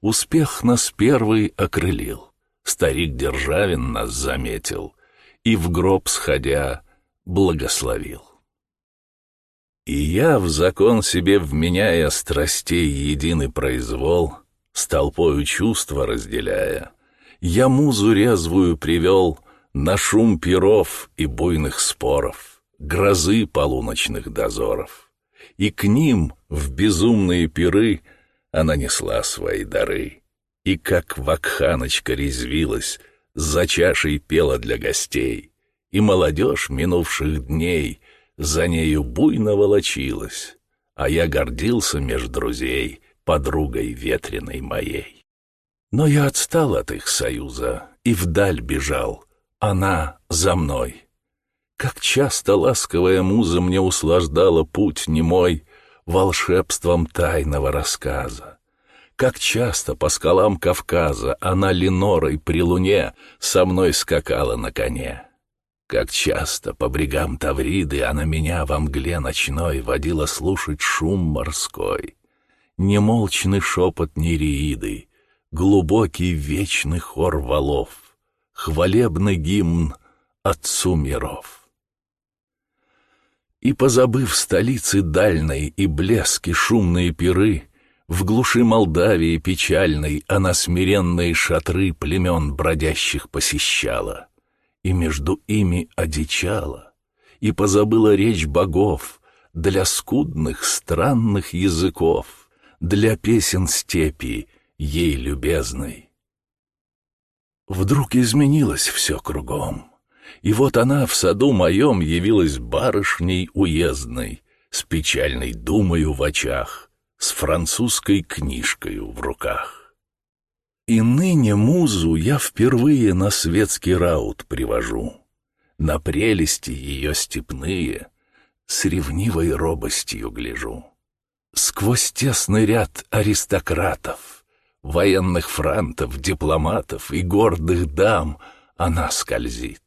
Успех нас первый окрылил, старик Державин нас заметил и в гроб сходя благословил. И я, в закон себе вменяя страстей единый произвол, с толпою чувства разделяя, я музу резвую привел на шум перов и буйных споров, грозы полуночных дозоров и к ним в безумные пиры она несла свои дары. И как вакханочка резвилась, за чашей пела для гостей, и молодежь минувших дней за нею буйно волочилась, а я гордился меж друзей подругой ветреной моей. Но я отстал от их союза и вдаль бежал, она за мной. Как часто ласковая муза мне услаждала путь немой волшебством тайного рассказа. Как часто по скалам Кавказа она Ленорой при луне со мной скакала на коне. Как часто по брегам Тавриды она меня во мгле ночной водила слушать шум морской. Немолчный шепот нереиды, глубокий вечный хор валов, хвалебный гимн Отцу миров. И, позабыв столицы дальной и блески шумные пиры, В глуши Молдавии печальной Она смиренные шатры племен бродящих посещала, И между ими одичала, И позабыла речь богов Для скудных странных языков, Для песен степи ей любезной. Вдруг изменилось все кругом. И вот она в саду моем явилась барышней уездной, с печальной думою в очах, с французской книжкою в руках. И ныне музу я впервые на светский раут привожу, на прелести ее степные с ревнивой робостью гляжу. Сквозь тесный ряд аристократов, военных франтов, дипломатов и гордых дам она скользит.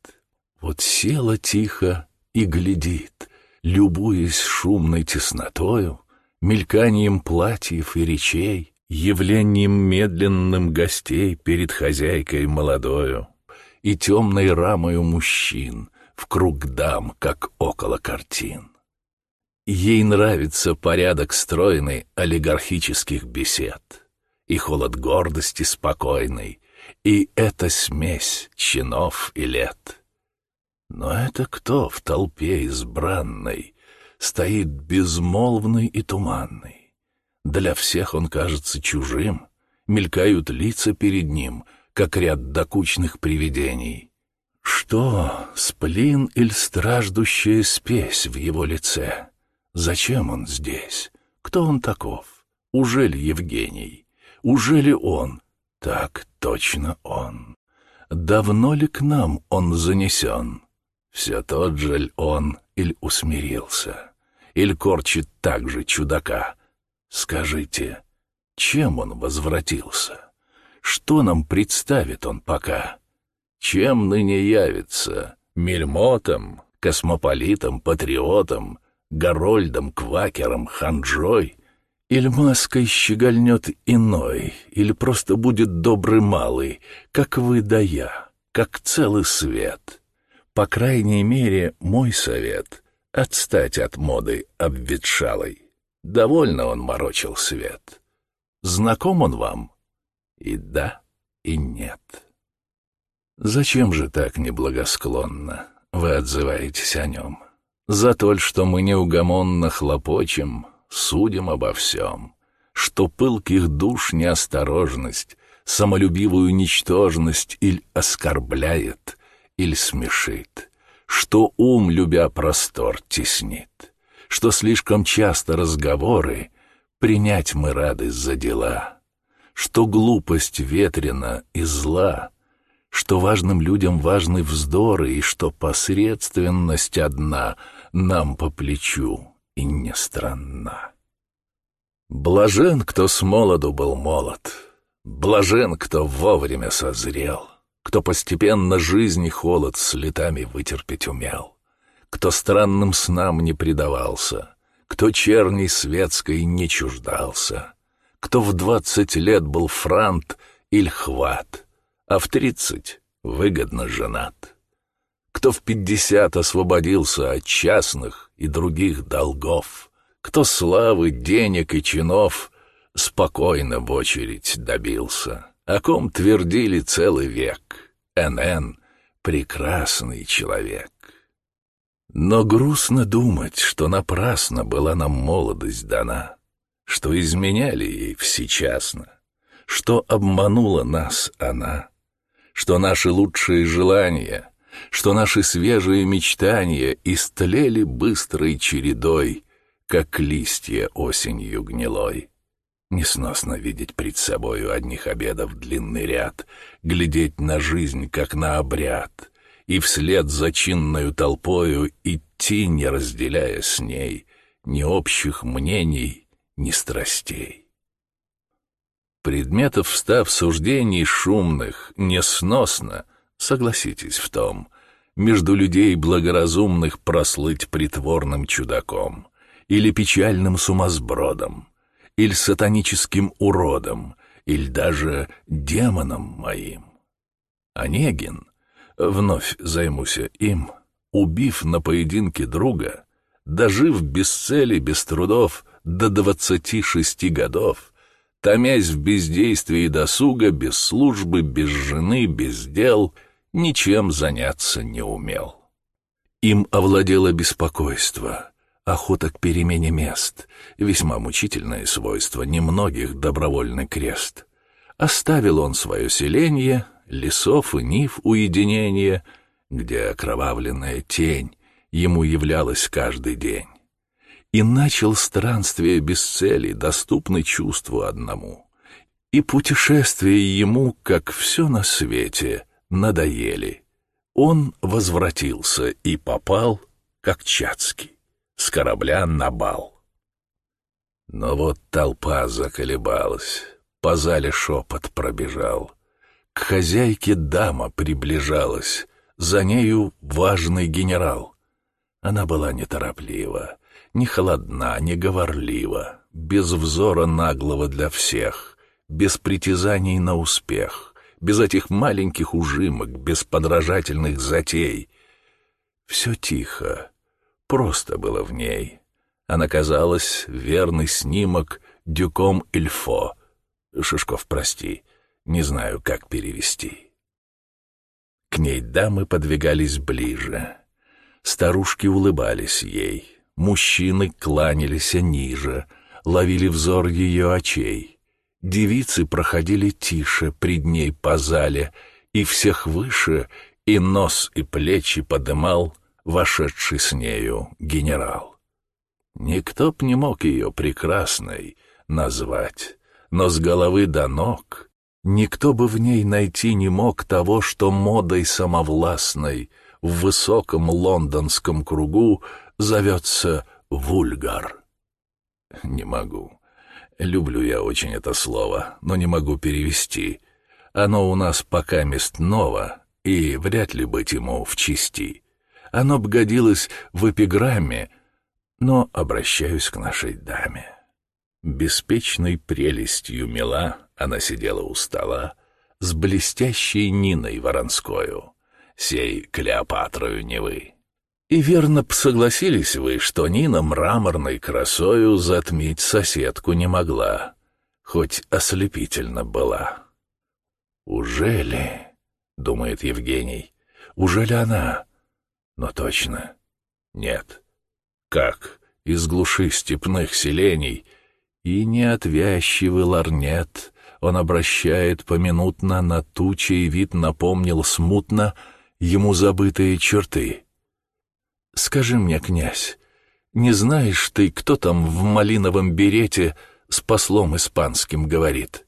Вот села тихо и глядит, любуясь шумной теснотою, мельканием платьев и речей, явлением медленным гостей перед хозяйкой молодою и темной рамою мужчин в круг дам, как около картин. Ей нравится порядок стройный олигархических бесед и холод гордости спокойной, и эта смесь чинов и лет. Но это кто в толпе избранной стоит безмолвный и туманный? Для всех он кажется чужим, мелькают лица перед ним, как ряд докучных привидений. Что, сплин или страждущая спесь в его лице? Зачем он здесь? Кто он таков? Ужели Евгений? Ужели он? Так точно он. Давно ли к нам он занесен? Все тот же ль он или усмирился? Или корчит так же чудака? Скажите, чем он возвратился? Что нам представит он пока? Чем ныне явится? Мельмотом, космополитом, патриотом, Горольдом, Квакером, Ханжой? Или маской щегольнет иной, или просто будет добрый малый, как вы да я, как целый свет? По крайней мере, мой совет — отстать от моды обветшалой. Довольно он морочил свет. Знаком он вам? И да, и нет. Зачем же так неблагосклонно вы отзываетесь о нем? За то, что мы неугомонно хлопочем, судим обо всем, что пылких душ неосторожность, самолюбивую ничтожность или оскорбляет, или смешит, что ум, любя простор, теснит, что слишком часто разговоры принять мы рады за дела, что глупость ветрена и зла, что важным людям важны вздоры и что посредственность одна нам по плечу и не странна. Блажен, кто с молоду был молод, блажен, кто вовремя созрел — кто постепенно жизни холод с летами вытерпеть умел, кто странным снам не предавался, кто черней светской не чуждался, кто в двадцать лет был франт или хват, а в тридцать выгодно женат, кто в пятьдесят освободился от частных и других долгов, кто славы, денег и чинов спокойно в очередь добился о ком твердили целый век. НН — прекрасный человек. Но грустно думать, что напрасно была нам молодость дана, что изменяли ей всечасно, что обманула нас она, что наши лучшие желания, что наши свежие мечтания истлели быстрой чередой, как листья осенью гнилой. Несносно видеть пред собою одних обедов длинный ряд, глядеть на жизнь, как на обряд, и вслед за чинною толпою идти, не разделяя с ней ни общих мнений, ни страстей. Предметов встав суждений шумных, несносно, согласитесь в том, между людей благоразумных прослыть притворным чудаком или печальным сумасбродом, или сатаническим уродом, или даже демоном моим. Онегин, вновь займуся им, убив на поединке друга, дожив без цели, без трудов до двадцати шести годов, томясь в бездействии досуга, без службы, без жены, без дел, ничем заняться не умел. Им овладело беспокойство — охота к перемене мест, весьма мучительное свойство немногих добровольный крест. Оставил он свое селение, лесов и нив уединение, где окровавленная тень ему являлась каждый день. И начал странствие без цели, доступный чувству одному. И путешествия ему, как все на свете, надоели. Он возвратился и попал, как Чацкий с корабля на бал. Но вот толпа заколебалась, по зале шепот пробежал. К хозяйке дама приближалась, за нею важный генерал. Она была нетороплива, не холодна, не говорлива, без взора наглого для всех, без притязаний на успех, без этих маленьких ужимок, без подражательных затей. Все тихо, просто было в ней. Она казалась верный снимок Дюком Ильфо. Шишков, прости, не знаю, как перевести. К ней дамы подвигались ближе. Старушки улыбались ей, мужчины кланялись ниже, ловили взор ее очей. Девицы проходили тише пред ней по зале, и всех выше и нос и плечи подымал вошедший с нею генерал. Никто б не мог ее прекрасной назвать, но с головы до ног никто бы в ней найти не мог того, что модой самовластной в высоком лондонском кругу зовется вульгар. Не могу. Люблю я очень это слово, но не могу перевести. Оно у нас пока мест ново, и вряд ли быть ему в чести. Оно б годилось в эпиграмме, но обращаюсь к нашей даме. Беспечной прелестью мила она сидела у стола с блестящей Ниной Воронскою, сей Клеопатрою Невы. И верно согласились вы, что Нина мраморной красою затмить соседку не могла, хоть ослепительно была. «Ужели?» — думает Евгений. «Ужели она?» Но точно нет. Как из глуши степных селений и неотвязчивый ларнет он обращает поминутно на тучи и вид напомнил смутно ему забытые черты. Скажи мне, князь, не знаешь ты, кто там в малиновом берете с послом испанским говорит?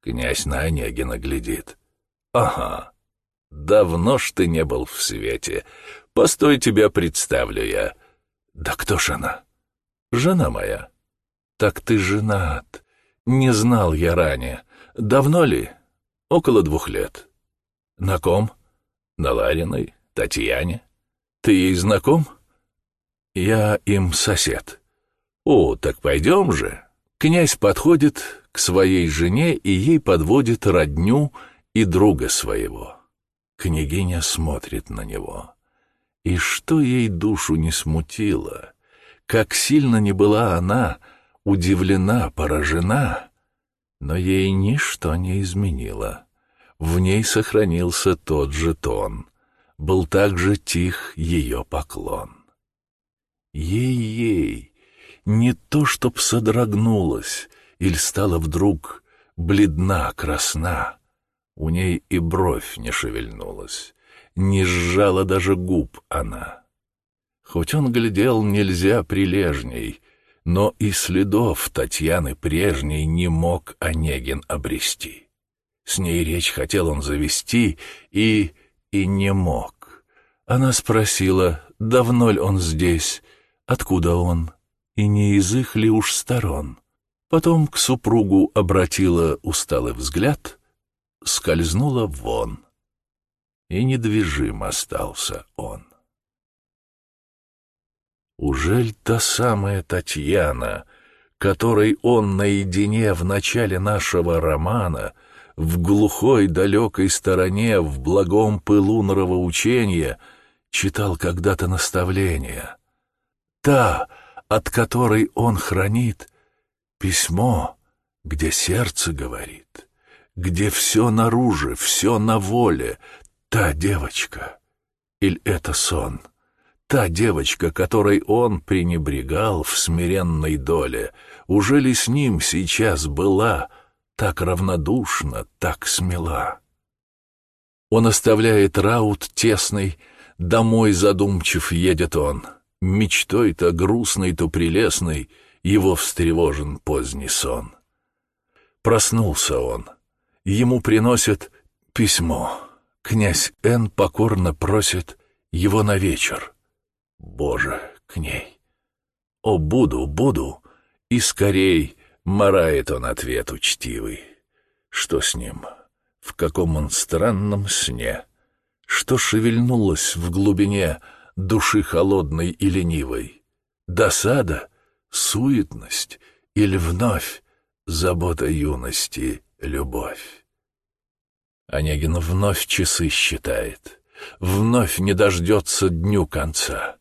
Князь на Онегина глядит. Ага, давно ж ты не был в свете. Постой, тебя представлю я. Да кто ж она? Жена моя. Так ты женат. Не знал я ранее. Давно ли? Около двух лет. На ком? На Лариной, Татьяне. Ты ей знаком? Я им сосед. О, так пойдем же. Князь подходит к своей жене и ей подводит родню и друга своего. Княгиня смотрит на него. И что ей душу не смутило, как сильно не была она удивлена, поражена, но ей ничто не изменило. В ней сохранился тот же тон, был также тих ее поклон. Ей-ей, не то чтоб содрогнулась, или стала вдруг бледна, красна, у ней и бровь не шевельнулась, не сжала даже губ она. Хоть он глядел нельзя прилежней, но и следов Татьяны прежней не мог Онегин обрести. С ней речь хотел он завести и... и не мог. Она спросила, давно ли он здесь, откуда он, и не из их ли уж сторон. Потом к супругу обратила усталый взгляд, скользнула вон и недвижим остался он. Ужель та самая Татьяна, которой он наедине в начале нашего романа, в глухой далекой стороне, в благом пылу нравоучения, читал когда-то наставления? Та, от которой он хранит письмо, где сердце говорит, где все наружу, все на воле, Та девочка. Или это сон? Та девочка, которой он пренебрегал в смиренной доле, уже ли с ним сейчас была так равнодушна, так смела? Он оставляет раут тесный, домой задумчив едет он. Мечтой то грустной, то прелестной его встревожен поздний сон. Проснулся он. Ему приносят письмо. Князь Н. покорно просит его на вечер. Боже, к ней. О, буду, буду. И скорей морает он ответ учтивый. Что с ним? В каком он странном сне? Что шевельнулось в глубине души холодной и ленивой? Досада, суетность или вновь забота юности, любовь. Онегин вновь часы считает, вновь не дождется дню конца.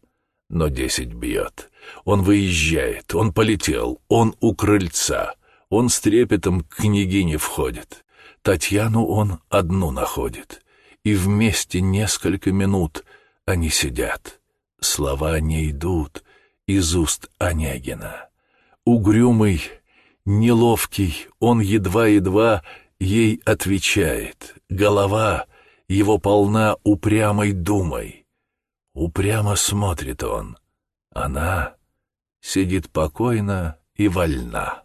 Но десять бьет. Он выезжает, он полетел, он у крыльца. Он с трепетом к княгине входит. Татьяну он одну находит. И вместе несколько минут они сидят. Слова не идут из уст Онегина. Угрюмый, неловкий, он едва-едва ей отвечает. Голова его полна упрямой думой. Упрямо смотрит он. Она сидит покойно и вольна.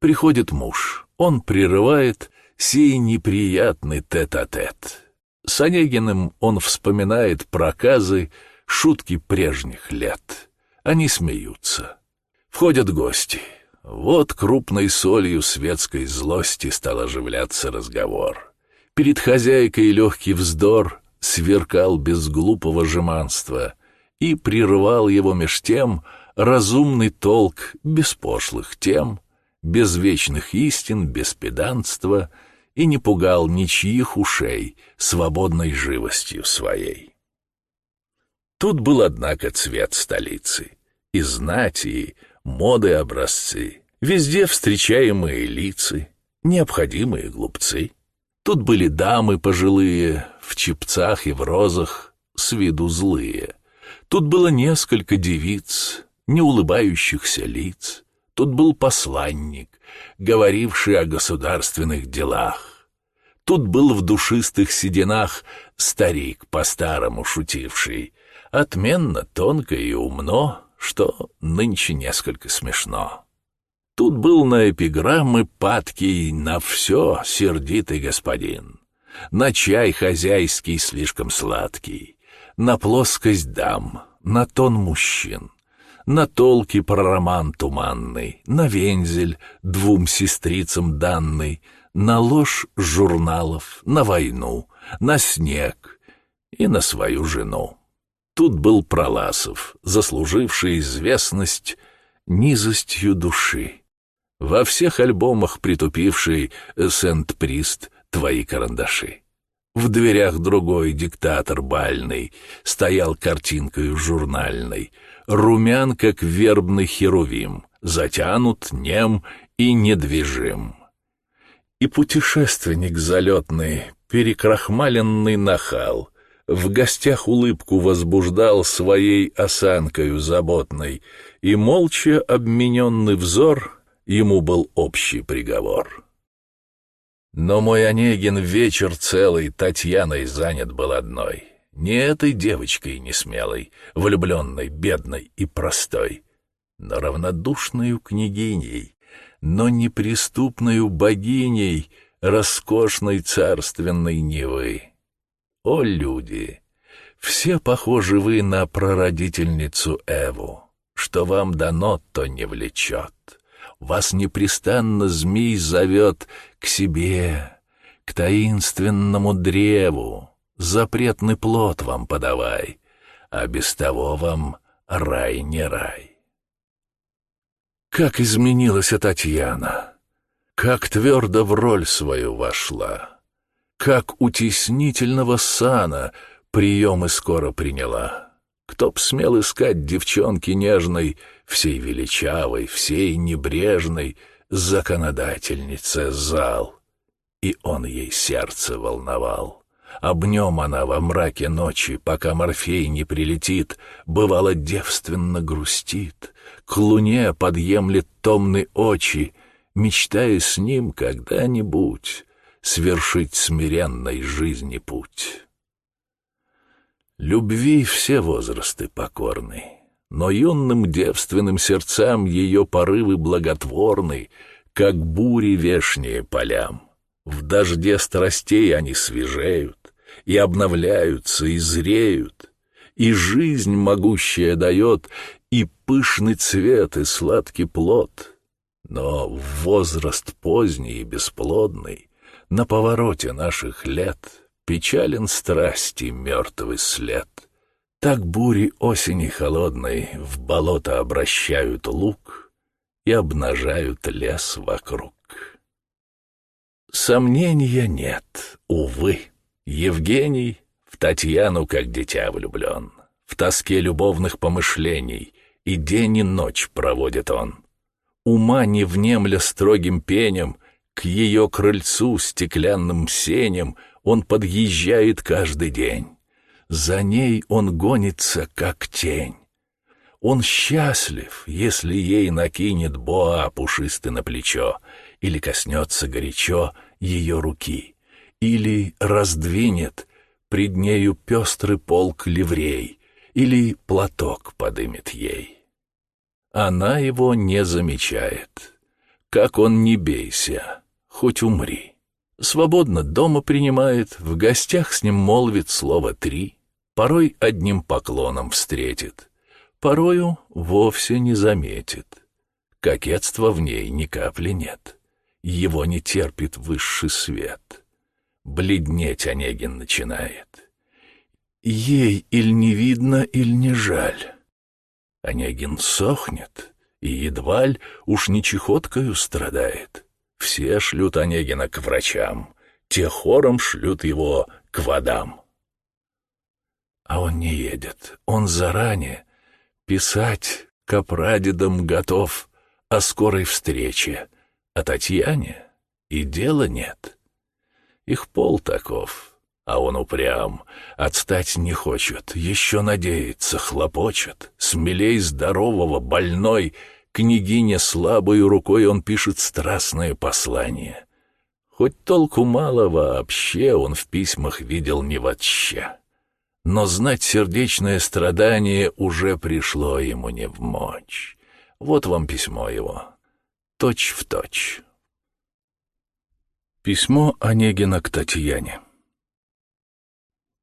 Приходит муж. Он прерывает сей неприятный тет-а-тет. -тет. С Онегиным он вспоминает проказы, шутки прежних лет. Они смеются. Входят гости. Вот крупной солью светской злости стал оживляться разговор. Перед хозяйкой легкий вздор сверкал без глупого жеманства и прервал его меж тем разумный толк без пошлых тем, без вечных истин, без педанства и не пугал ничьих ушей свободной живостью своей. Тут был, однако, цвет столицы, и знати, и моды образцы, везде встречаемые лица, необходимые глупцы. Тут были дамы пожилые, в чепцах и в розах, с виду злые. Тут было несколько девиц, не улыбающихся лиц. Тут был посланник, говоривший о государственных делах. Тут был в душистых сединах старик, по-старому шутивший, отменно, тонко и умно, что нынче несколько смешно. Тут был на эпиграммы падкий на все сердитый господин, на чай хозяйский слишком сладкий, на плоскость дам, на тон мужчин на толки про роман туманный, на вензель двум сестрицам данный, на ложь журналов, на войну, на снег и на свою жену. Тут был Проласов, заслуживший известность низостью души. Во всех альбомах притупивший Сент-Прист твои карандаши. В дверях другой диктатор бальный стоял картинкой журнальной — румян, как вербный херувим, затянут, нем и недвижим. И путешественник залетный, перекрахмаленный нахал, в гостях улыбку возбуждал своей осанкою заботной, и молча обмененный взор ему был общий приговор. Но мой Онегин вечер целый Татьяной занят был одной — не этой девочкой несмелой, влюбленной, бедной и простой, но равнодушною княгиней, но неприступною богиней роскошной царственной Невы. О, люди! Все похожи вы на прародительницу Эву. Что вам дано, то не влечет. Вас непрестанно змей зовет к себе, к таинственному древу, запретный плод вам подавай, а без того вам рай не рай. Как изменилась Татьяна! Как твердо в роль свою вошла! Как утеснительного сана приемы скоро приняла! Кто б смел искать девчонки нежной, всей величавой, всей небрежной, законодательнице зал? И он ей сердце волновал. Об нем она во мраке ночи, пока Морфей не прилетит, бывало девственно грустит, к луне подъемлет томны очи, мечтая с ним когда-нибудь свершить смиренной жизни путь. Любви все возрасты покорны, но юным девственным сердцам ее порывы благотворны, как бури вешние полям. В дожде страстей они свежеют, и обновляются, и зреют, и жизнь могущая дает и пышный цвет, и сладкий плод. Но возраст поздний и бесплодный, на повороте наших лет, печален страсти мертвый след. Так бури осени холодной в болото обращают лук, и обнажают лес вокруг. Сомнения нет, увы. Евгений в Татьяну как дитя влюблен, в тоске любовных помышлений, и день и ночь проводит он. Ума не внемля строгим пенем, к ее крыльцу стеклянным сенем он подъезжает каждый день. За ней он гонится, как тень. Он счастлив, если ей накинет боа пушистый на плечо, или коснется горячо ее руки, или раздвинет пред нею пестрый полк ливрей, или платок подымет ей. Она его не замечает. Как он не бейся, хоть умри. Свободно дома принимает, в гостях с ним молвит слово «три», порой одним поклоном встретит, порою вовсе не заметит. Кокетства в ней ни капли нет, его не терпит высший свет. Бледнеть Онегин начинает. Ей иль не видно, иль не жаль. Онегин сохнет, и едва ль уж не чехоткою страдает. Все шлют Онегина к врачам, те хором шлют его к водам. А он не едет, он заранее писать к прадедам готов о скорой встрече, а Татьяне и дела нет. Их пол таков, а он упрям, отстать не хочет, еще надеется, хлопочет, смелей здорового, больной, княгине слабой рукой он пишет страстное послание. Хоть толку мало вообще он в письмах видел не вообще но знать сердечное страдание уже пришло ему не в мочь. Вот вам письмо его. Точь в точь. Письмо Онегина к Татьяне.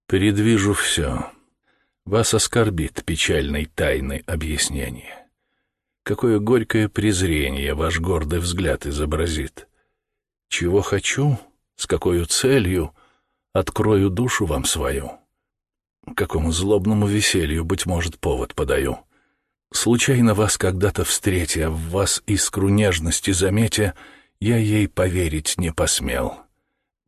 «Предвижу все. Вас оскорбит печальной тайны объяснение. Какое горькое презрение ваш гордый взгляд изобразит. Чего хочу, с какой целью, открою душу вам свою» Какому злобному веселью, быть может, повод подаю. Случайно вас когда-то встретя, в вас искру нежности заметя, я ей поверить не посмел.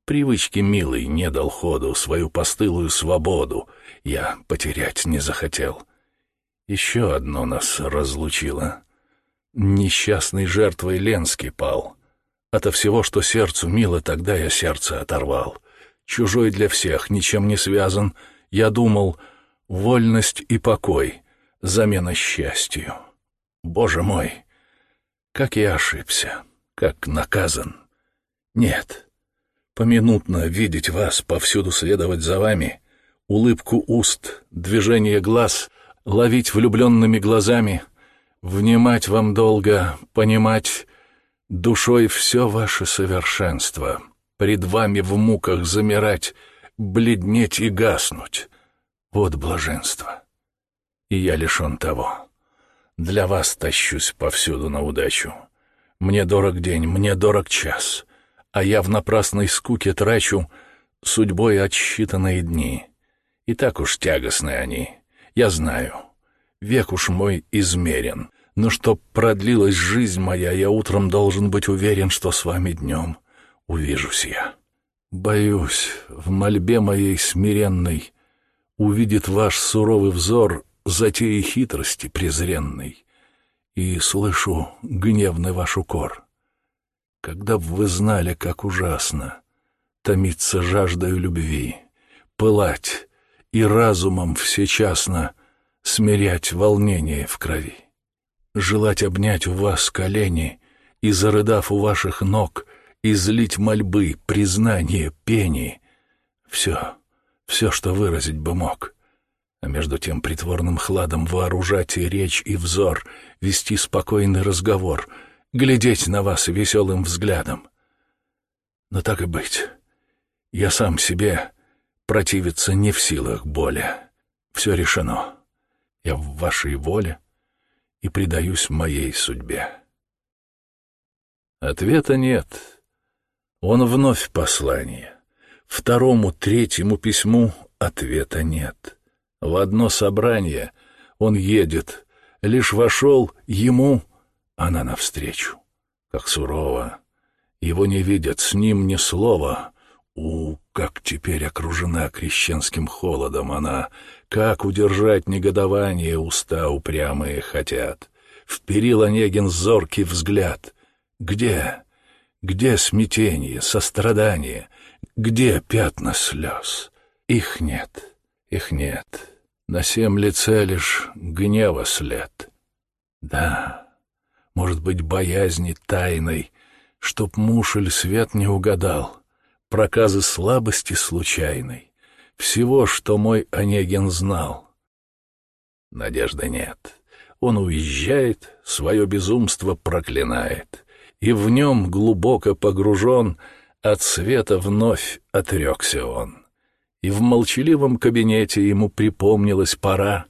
Привычки милой не дал ходу, свою постылую свободу я потерять не захотел. Еще одно нас разлучило. Несчастной жертвой Ленский пал. Ото всего, что сердцу мило, тогда я сердце оторвал. Чужой для всех, ничем не связан — я думал, вольность и покой — замена счастью. Боже мой, как я ошибся, как наказан. Нет, поминутно видеть вас, повсюду следовать за вами, улыбку уст, движение глаз, ловить влюбленными глазами, внимать вам долго, понимать душой все ваше совершенство, пред вами в муках замирать — бледнеть и гаснуть. Вот блаженство. И я лишен того. Для вас тащусь повсюду на удачу. Мне дорог день, мне дорог час, а я в напрасной скуке трачу судьбой отсчитанные дни. И так уж тягостны они, я знаю. Век уж мой измерен, но чтоб продлилась жизнь моя, я утром должен быть уверен, что с вами днем увижусь я. Боюсь, в мольбе моей смиренной Увидит ваш суровый взор Затеи хитрости презренной, И слышу гневный ваш укор. Когда б вы знали, как ужасно Томиться жаждою любви, Пылать и разумом всечасно Смирять волнение в крови. Желать обнять у вас колени И, зарыдав у ваших ног, излить мольбы, признание, пение. Все, все, что выразить бы мог. А между тем притворным хладом вооружать и речь, и взор, вести спокойный разговор, глядеть на вас веселым взглядом. Но так и быть. Я сам себе противиться не в силах более. Все решено. Я в вашей воле и предаюсь моей судьбе. Ответа нет. Он вновь послание. Второму, третьему письму ответа нет. В одно собрание он едет, лишь вошел ему Она навстречу, как сурово. Его не видят, с ним ни слова. У, как теперь окружена крещенским холодом она, как удержать негодование уста упрямые хотят. Вперил Онегин зоркий взгляд. Где? Где смятение, сострадание? Где пятна слез? Их нет, их нет. На всем лице лишь гнева след. Да, может быть, боязни тайной, чтоб муж или свет не угадал, проказы слабости случайной, всего, что мой Онегин знал. Надежды нет. Он уезжает, свое безумство проклинает, и в нем глубоко погружен, от света вновь отрекся он. И в молчаливом кабинете ему припомнилась пора,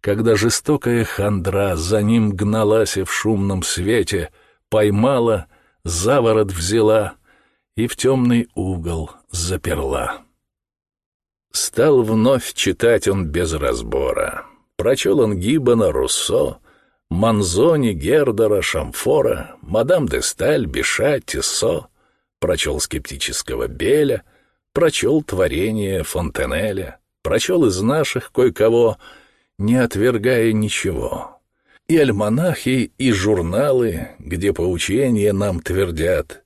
когда жестокая хандра за ним гналась и в шумном свете, поймала, заворот взяла и в темный угол заперла. Стал вновь читать он без разбора. Прочел он Гиббона, Руссо, Манзони, Гердера, Шамфора, мадам де Сталь, Биша, Тиссо, прочел скептического Беля, прочел творение Фонтенеля, прочел из наших кое-кого, не отвергая ничего. И альманахи, и журналы, где поучения нам твердят,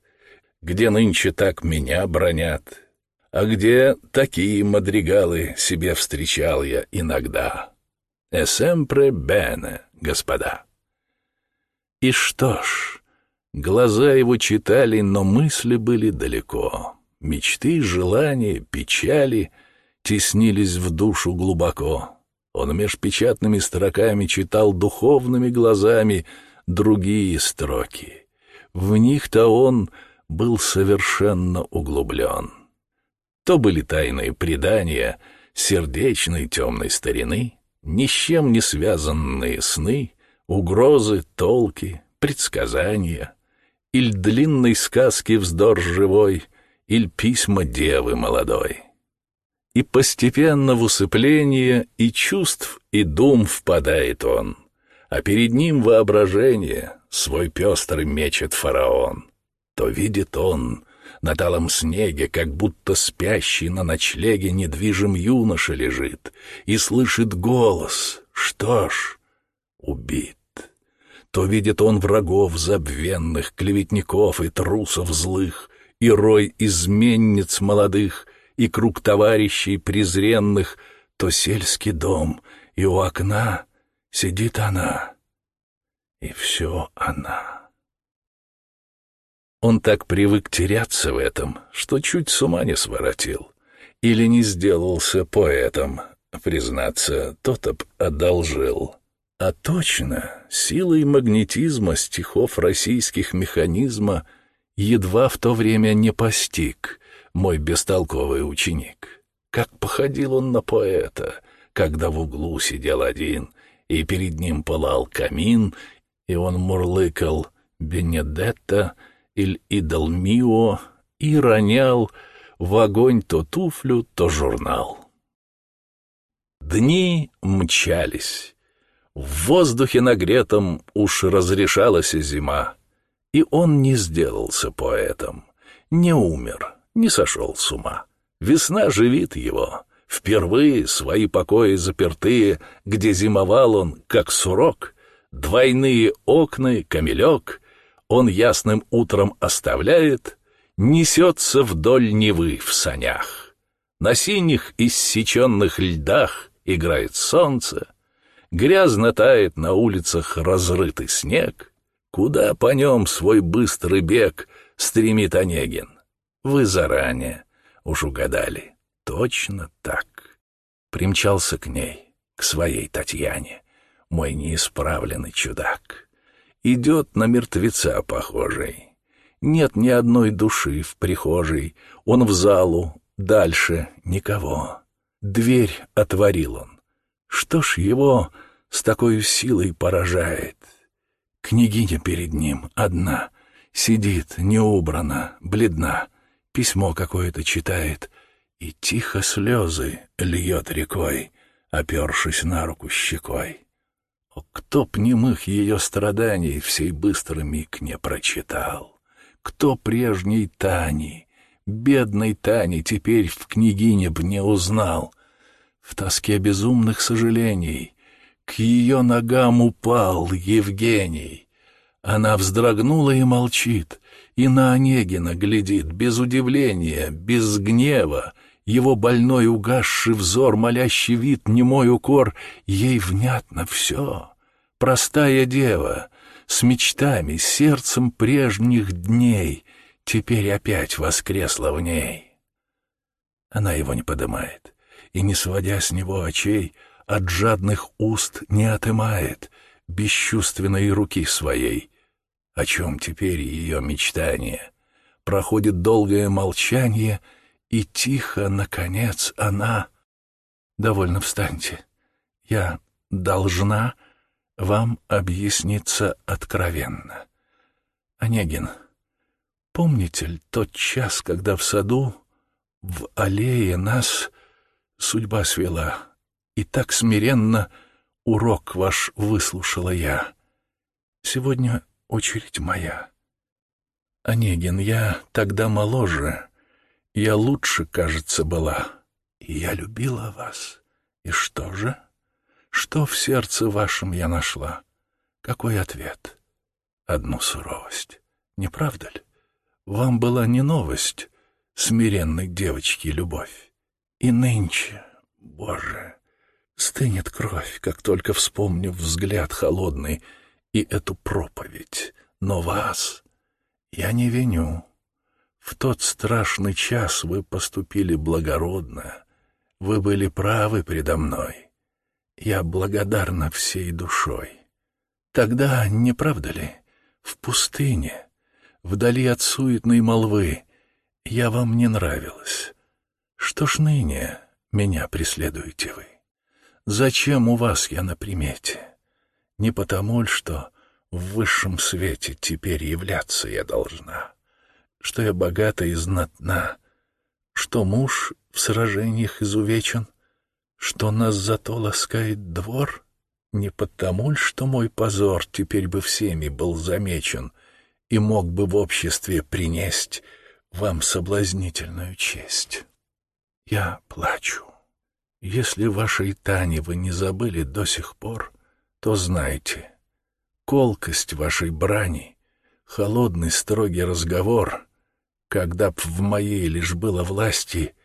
где нынче так меня бронят, а где такие мадригалы себе встречал я иногда. «Эсэмпре бене», господа. И что ж, глаза его читали, но мысли были далеко. Мечты, желания, печали теснились в душу глубоко. Он меж печатными строками читал духовными глазами другие строки. В них-то он был совершенно углублен. То были тайные предания сердечной темной старины, ни с чем не связанные сны, угрозы, толки, предсказания, или длинной сказки вздор живой, или письма девы молодой. И постепенно в усыпление и чувств, и дум впадает он, а перед ним воображение свой пестрый мечет фараон. То видит он на талом снеге, как будто спящий на ночлеге недвижим юноша лежит и слышит голос. Что ж, убит. То видит он врагов забвенных, клеветников и трусов злых, и рой изменниц молодых, и круг товарищей презренных, то сельский дом, и у окна сидит она, и все она. Он так привык теряться в этом, что чуть с ума не своротил. Или не сделался поэтом, признаться, тот об одолжил. А точно, силой магнетизма стихов российских механизма едва в то время не постиг мой бестолковый ученик. Как походил он на поэта, когда в углу сидел один, и перед ним пылал камин, и он мурлыкал «Бенедетта», иль идол Мио и ронял в огонь то туфлю, то журнал. Дни мчались. В воздухе нагретом уж разрешалась зима, и он не сделался поэтом, не умер, не сошел с ума. Весна живит его. Впервые свои покои запертые, где зимовал он, как сурок, двойные окна, камелек — он ясным утром оставляет, несется вдоль Невы в санях. На синих иссеченных льдах играет солнце, грязно тает на улицах разрытый снег. Куда по нем свой быстрый бег стремит Онегин? Вы заранее уж угадали. Точно так. Примчался к ней, к своей Татьяне, мой неисправленный чудак идет на мертвеца похожий. Нет ни одной души в прихожей, он в залу, дальше никого. Дверь отворил он. Что ж его с такой силой поражает? Княгиня перед ним одна, сидит, не убрана, бледна, письмо какое-то читает и тихо слезы льет рекой, опершись на руку щекой. О, кто б немых ее страданий в сей быстрый миг не прочитал? Кто прежней Тани, бедной Тани, теперь в княгине б не узнал? В тоске безумных сожалений к ее ногам упал Евгений. Она вздрогнула и молчит, и на Онегина глядит без удивления, без гнева, его больной угасший взор, молящий вид, немой укор, ей внятно все. Простая дева, с мечтами, сердцем прежних дней, теперь опять воскресла в ней. Она его не подымает, и, не сводя с него очей, от жадных уст не отымает бесчувственной руки своей. О чем теперь ее мечтание? Проходит долгое молчание — и тихо, наконец, она... «Довольно встаньте. Я должна вам объясниться откровенно. Онегин, помните ли тот час, когда в саду, в аллее нас судьба свела, и так смиренно урок ваш выслушала я? Сегодня очередь моя. Онегин, я тогда моложе, я лучше, кажется, была. Я любила вас. И что же? Что в сердце вашем я нашла? Какой ответ? Одну суровость. Не правда ли? Вам была не новость, смиренной девочки любовь. И нынче, Боже, стынет кровь, как только вспомню взгляд холодный и эту проповедь. Но вас я не виню. В тот страшный час вы поступили благородно. Вы были правы предо мной. Я благодарна всей душой. Тогда, не правда ли, в пустыне, вдали от суетной молвы, я вам не нравилась. Что ж ныне меня преследуете вы? Зачем у вас я на примете? Не потому ли, что в высшем свете теперь являться я должна?» Что я богата и знатна, что муж в сражениях изувечен, что нас зато ласкает двор, не потому ль, что мой позор теперь бы всеми был замечен и мог бы в обществе принесть вам соблазнительную честь. Я плачу. Если вашей Тани вы не забыли до сих пор, то знайте, колкость вашей брани, холодный строгий разговор когда б в моей лишь было власти,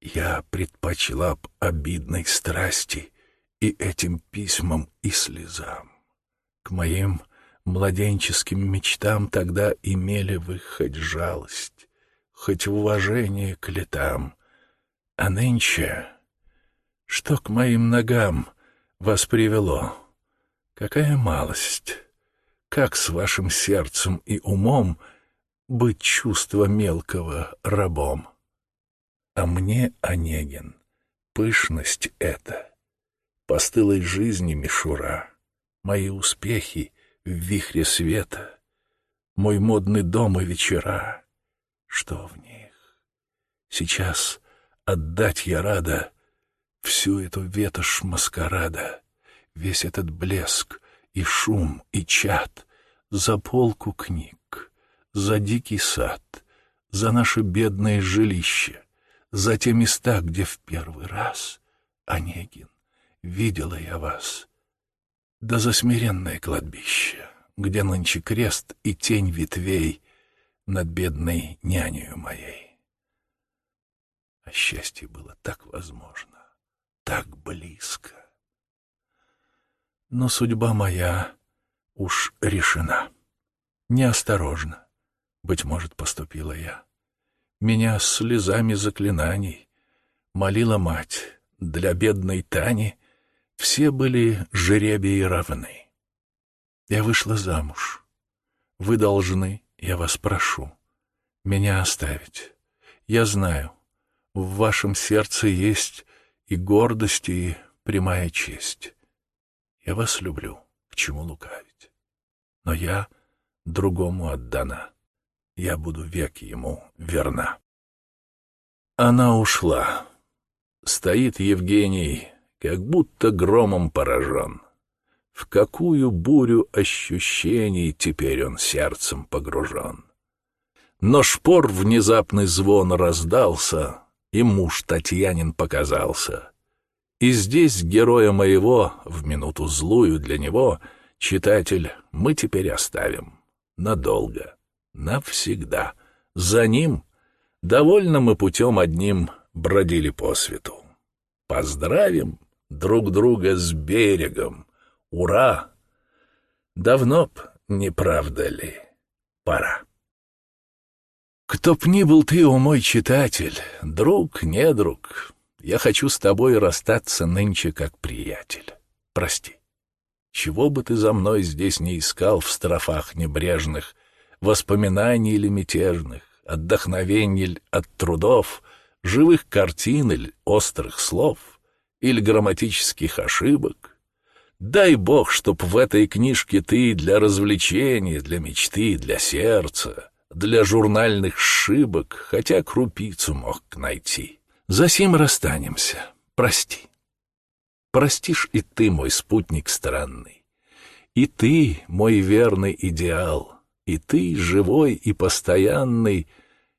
я предпочла б обидной страсти и этим письмам и слезам. К моим младенческим мечтам тогда имели вы хоть жалость, хоть уважение к летам. А нынче, что к моим ногам вас привело? Какая малость! Как с вашим сердцем и умом — быть чувство мелкого рабом. А мне, Онегин, пышность эта, постылой жизни мишура, мои успехи в вихре света, мой модный дом и вечера, что в них? Сейчас отдать я рада всю эту ветошь маскарада, весь этот блеск и шум и чад за полку книг за дикий сад, за наше бедное жилище, за те места, где в первый раз, Онегин, видела я вас, да за смиренное кладбище, где нынче крест и тень ветвей над бедной нянею моей. А счастье было так возможно, так близко. Но судьба моя уж решена, неосторожно быть может, поступила я. Меня слезами заклинаний молила мать. Для бедной Тани все были жеребии равны. Я вышла замуж. Вы должны, я вас прошу, меня оставить. Я знаю, в вашем сердце есть и гордость, и прямая честь. Я вас люблю, к чему лукавить. Но я другому отдана я буду век ему верна. Она ушла. Стоит Евгений, как будто громом поражен. В какую бурю ощущений теперь он сердцем погружен. Но шпор внезапный звон раздался, и муж Татьянин показался. И здесь героя моего, в минуту злую для него, читатель, мы теперь оставим. Надолго, навсегда. За ним довольно мы путем одним бродили по свету. Поздравим друг друга с берегом. Ура! Давно б, не правда ли, пора. Кто б ни был ты, о мой читатель, друг, не друг, я хочу с тобой расстаться нынче как приятель. Прости. Чего бы ты за мной здесь не искал в строфах небрежных, воспоминаний или мятежных, отдохновений от трудов, живых картин или острых слов, или грамматических ошибок, дай Бог, чтоб в этой книжке ты для развлечения, для мечты, для сердца, для журнальных шибок хотя крупицу мог найти. Засим расстанемся. Прости. Простишь и ты, мой спутник странный. И ты, мой верный идеал. И ты, живой и постоянный,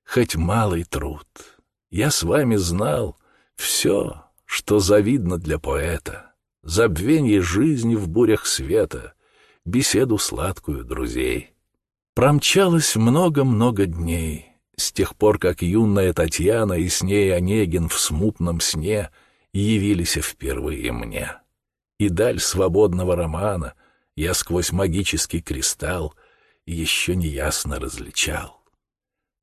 хоть малый труд. Я с вами знал все, что завидно для поэта. Забвенье жизни в бурях света, беседу сладкую друзей. Промчалось много-много дней, с тех пор, как юная Татьяна и с ней Онегин в смутном сне явились впервые мне. И даль свободного романа я сквозь магический кристалл еще неясно различал.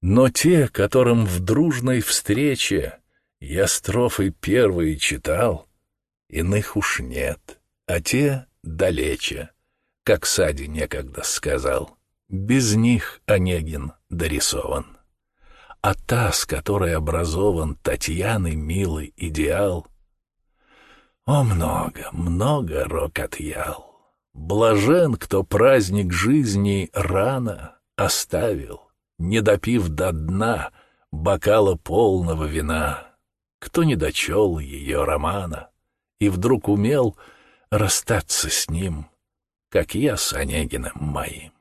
Но те, которым в дружной встрече я строфы первые читал, иных уж нет, а те далече, как Сади некогда сказал. Без них Онегин дорисован. А та, с которой образован Татьяны милый идеал, О, много, много рок отъял. Блажен, кто праздник жизни рано оставил, Не допив до дна бокала полного вина, Кто не дочел ее романа И вдруг умел расстаться с ним, Как я с Онегиным моим.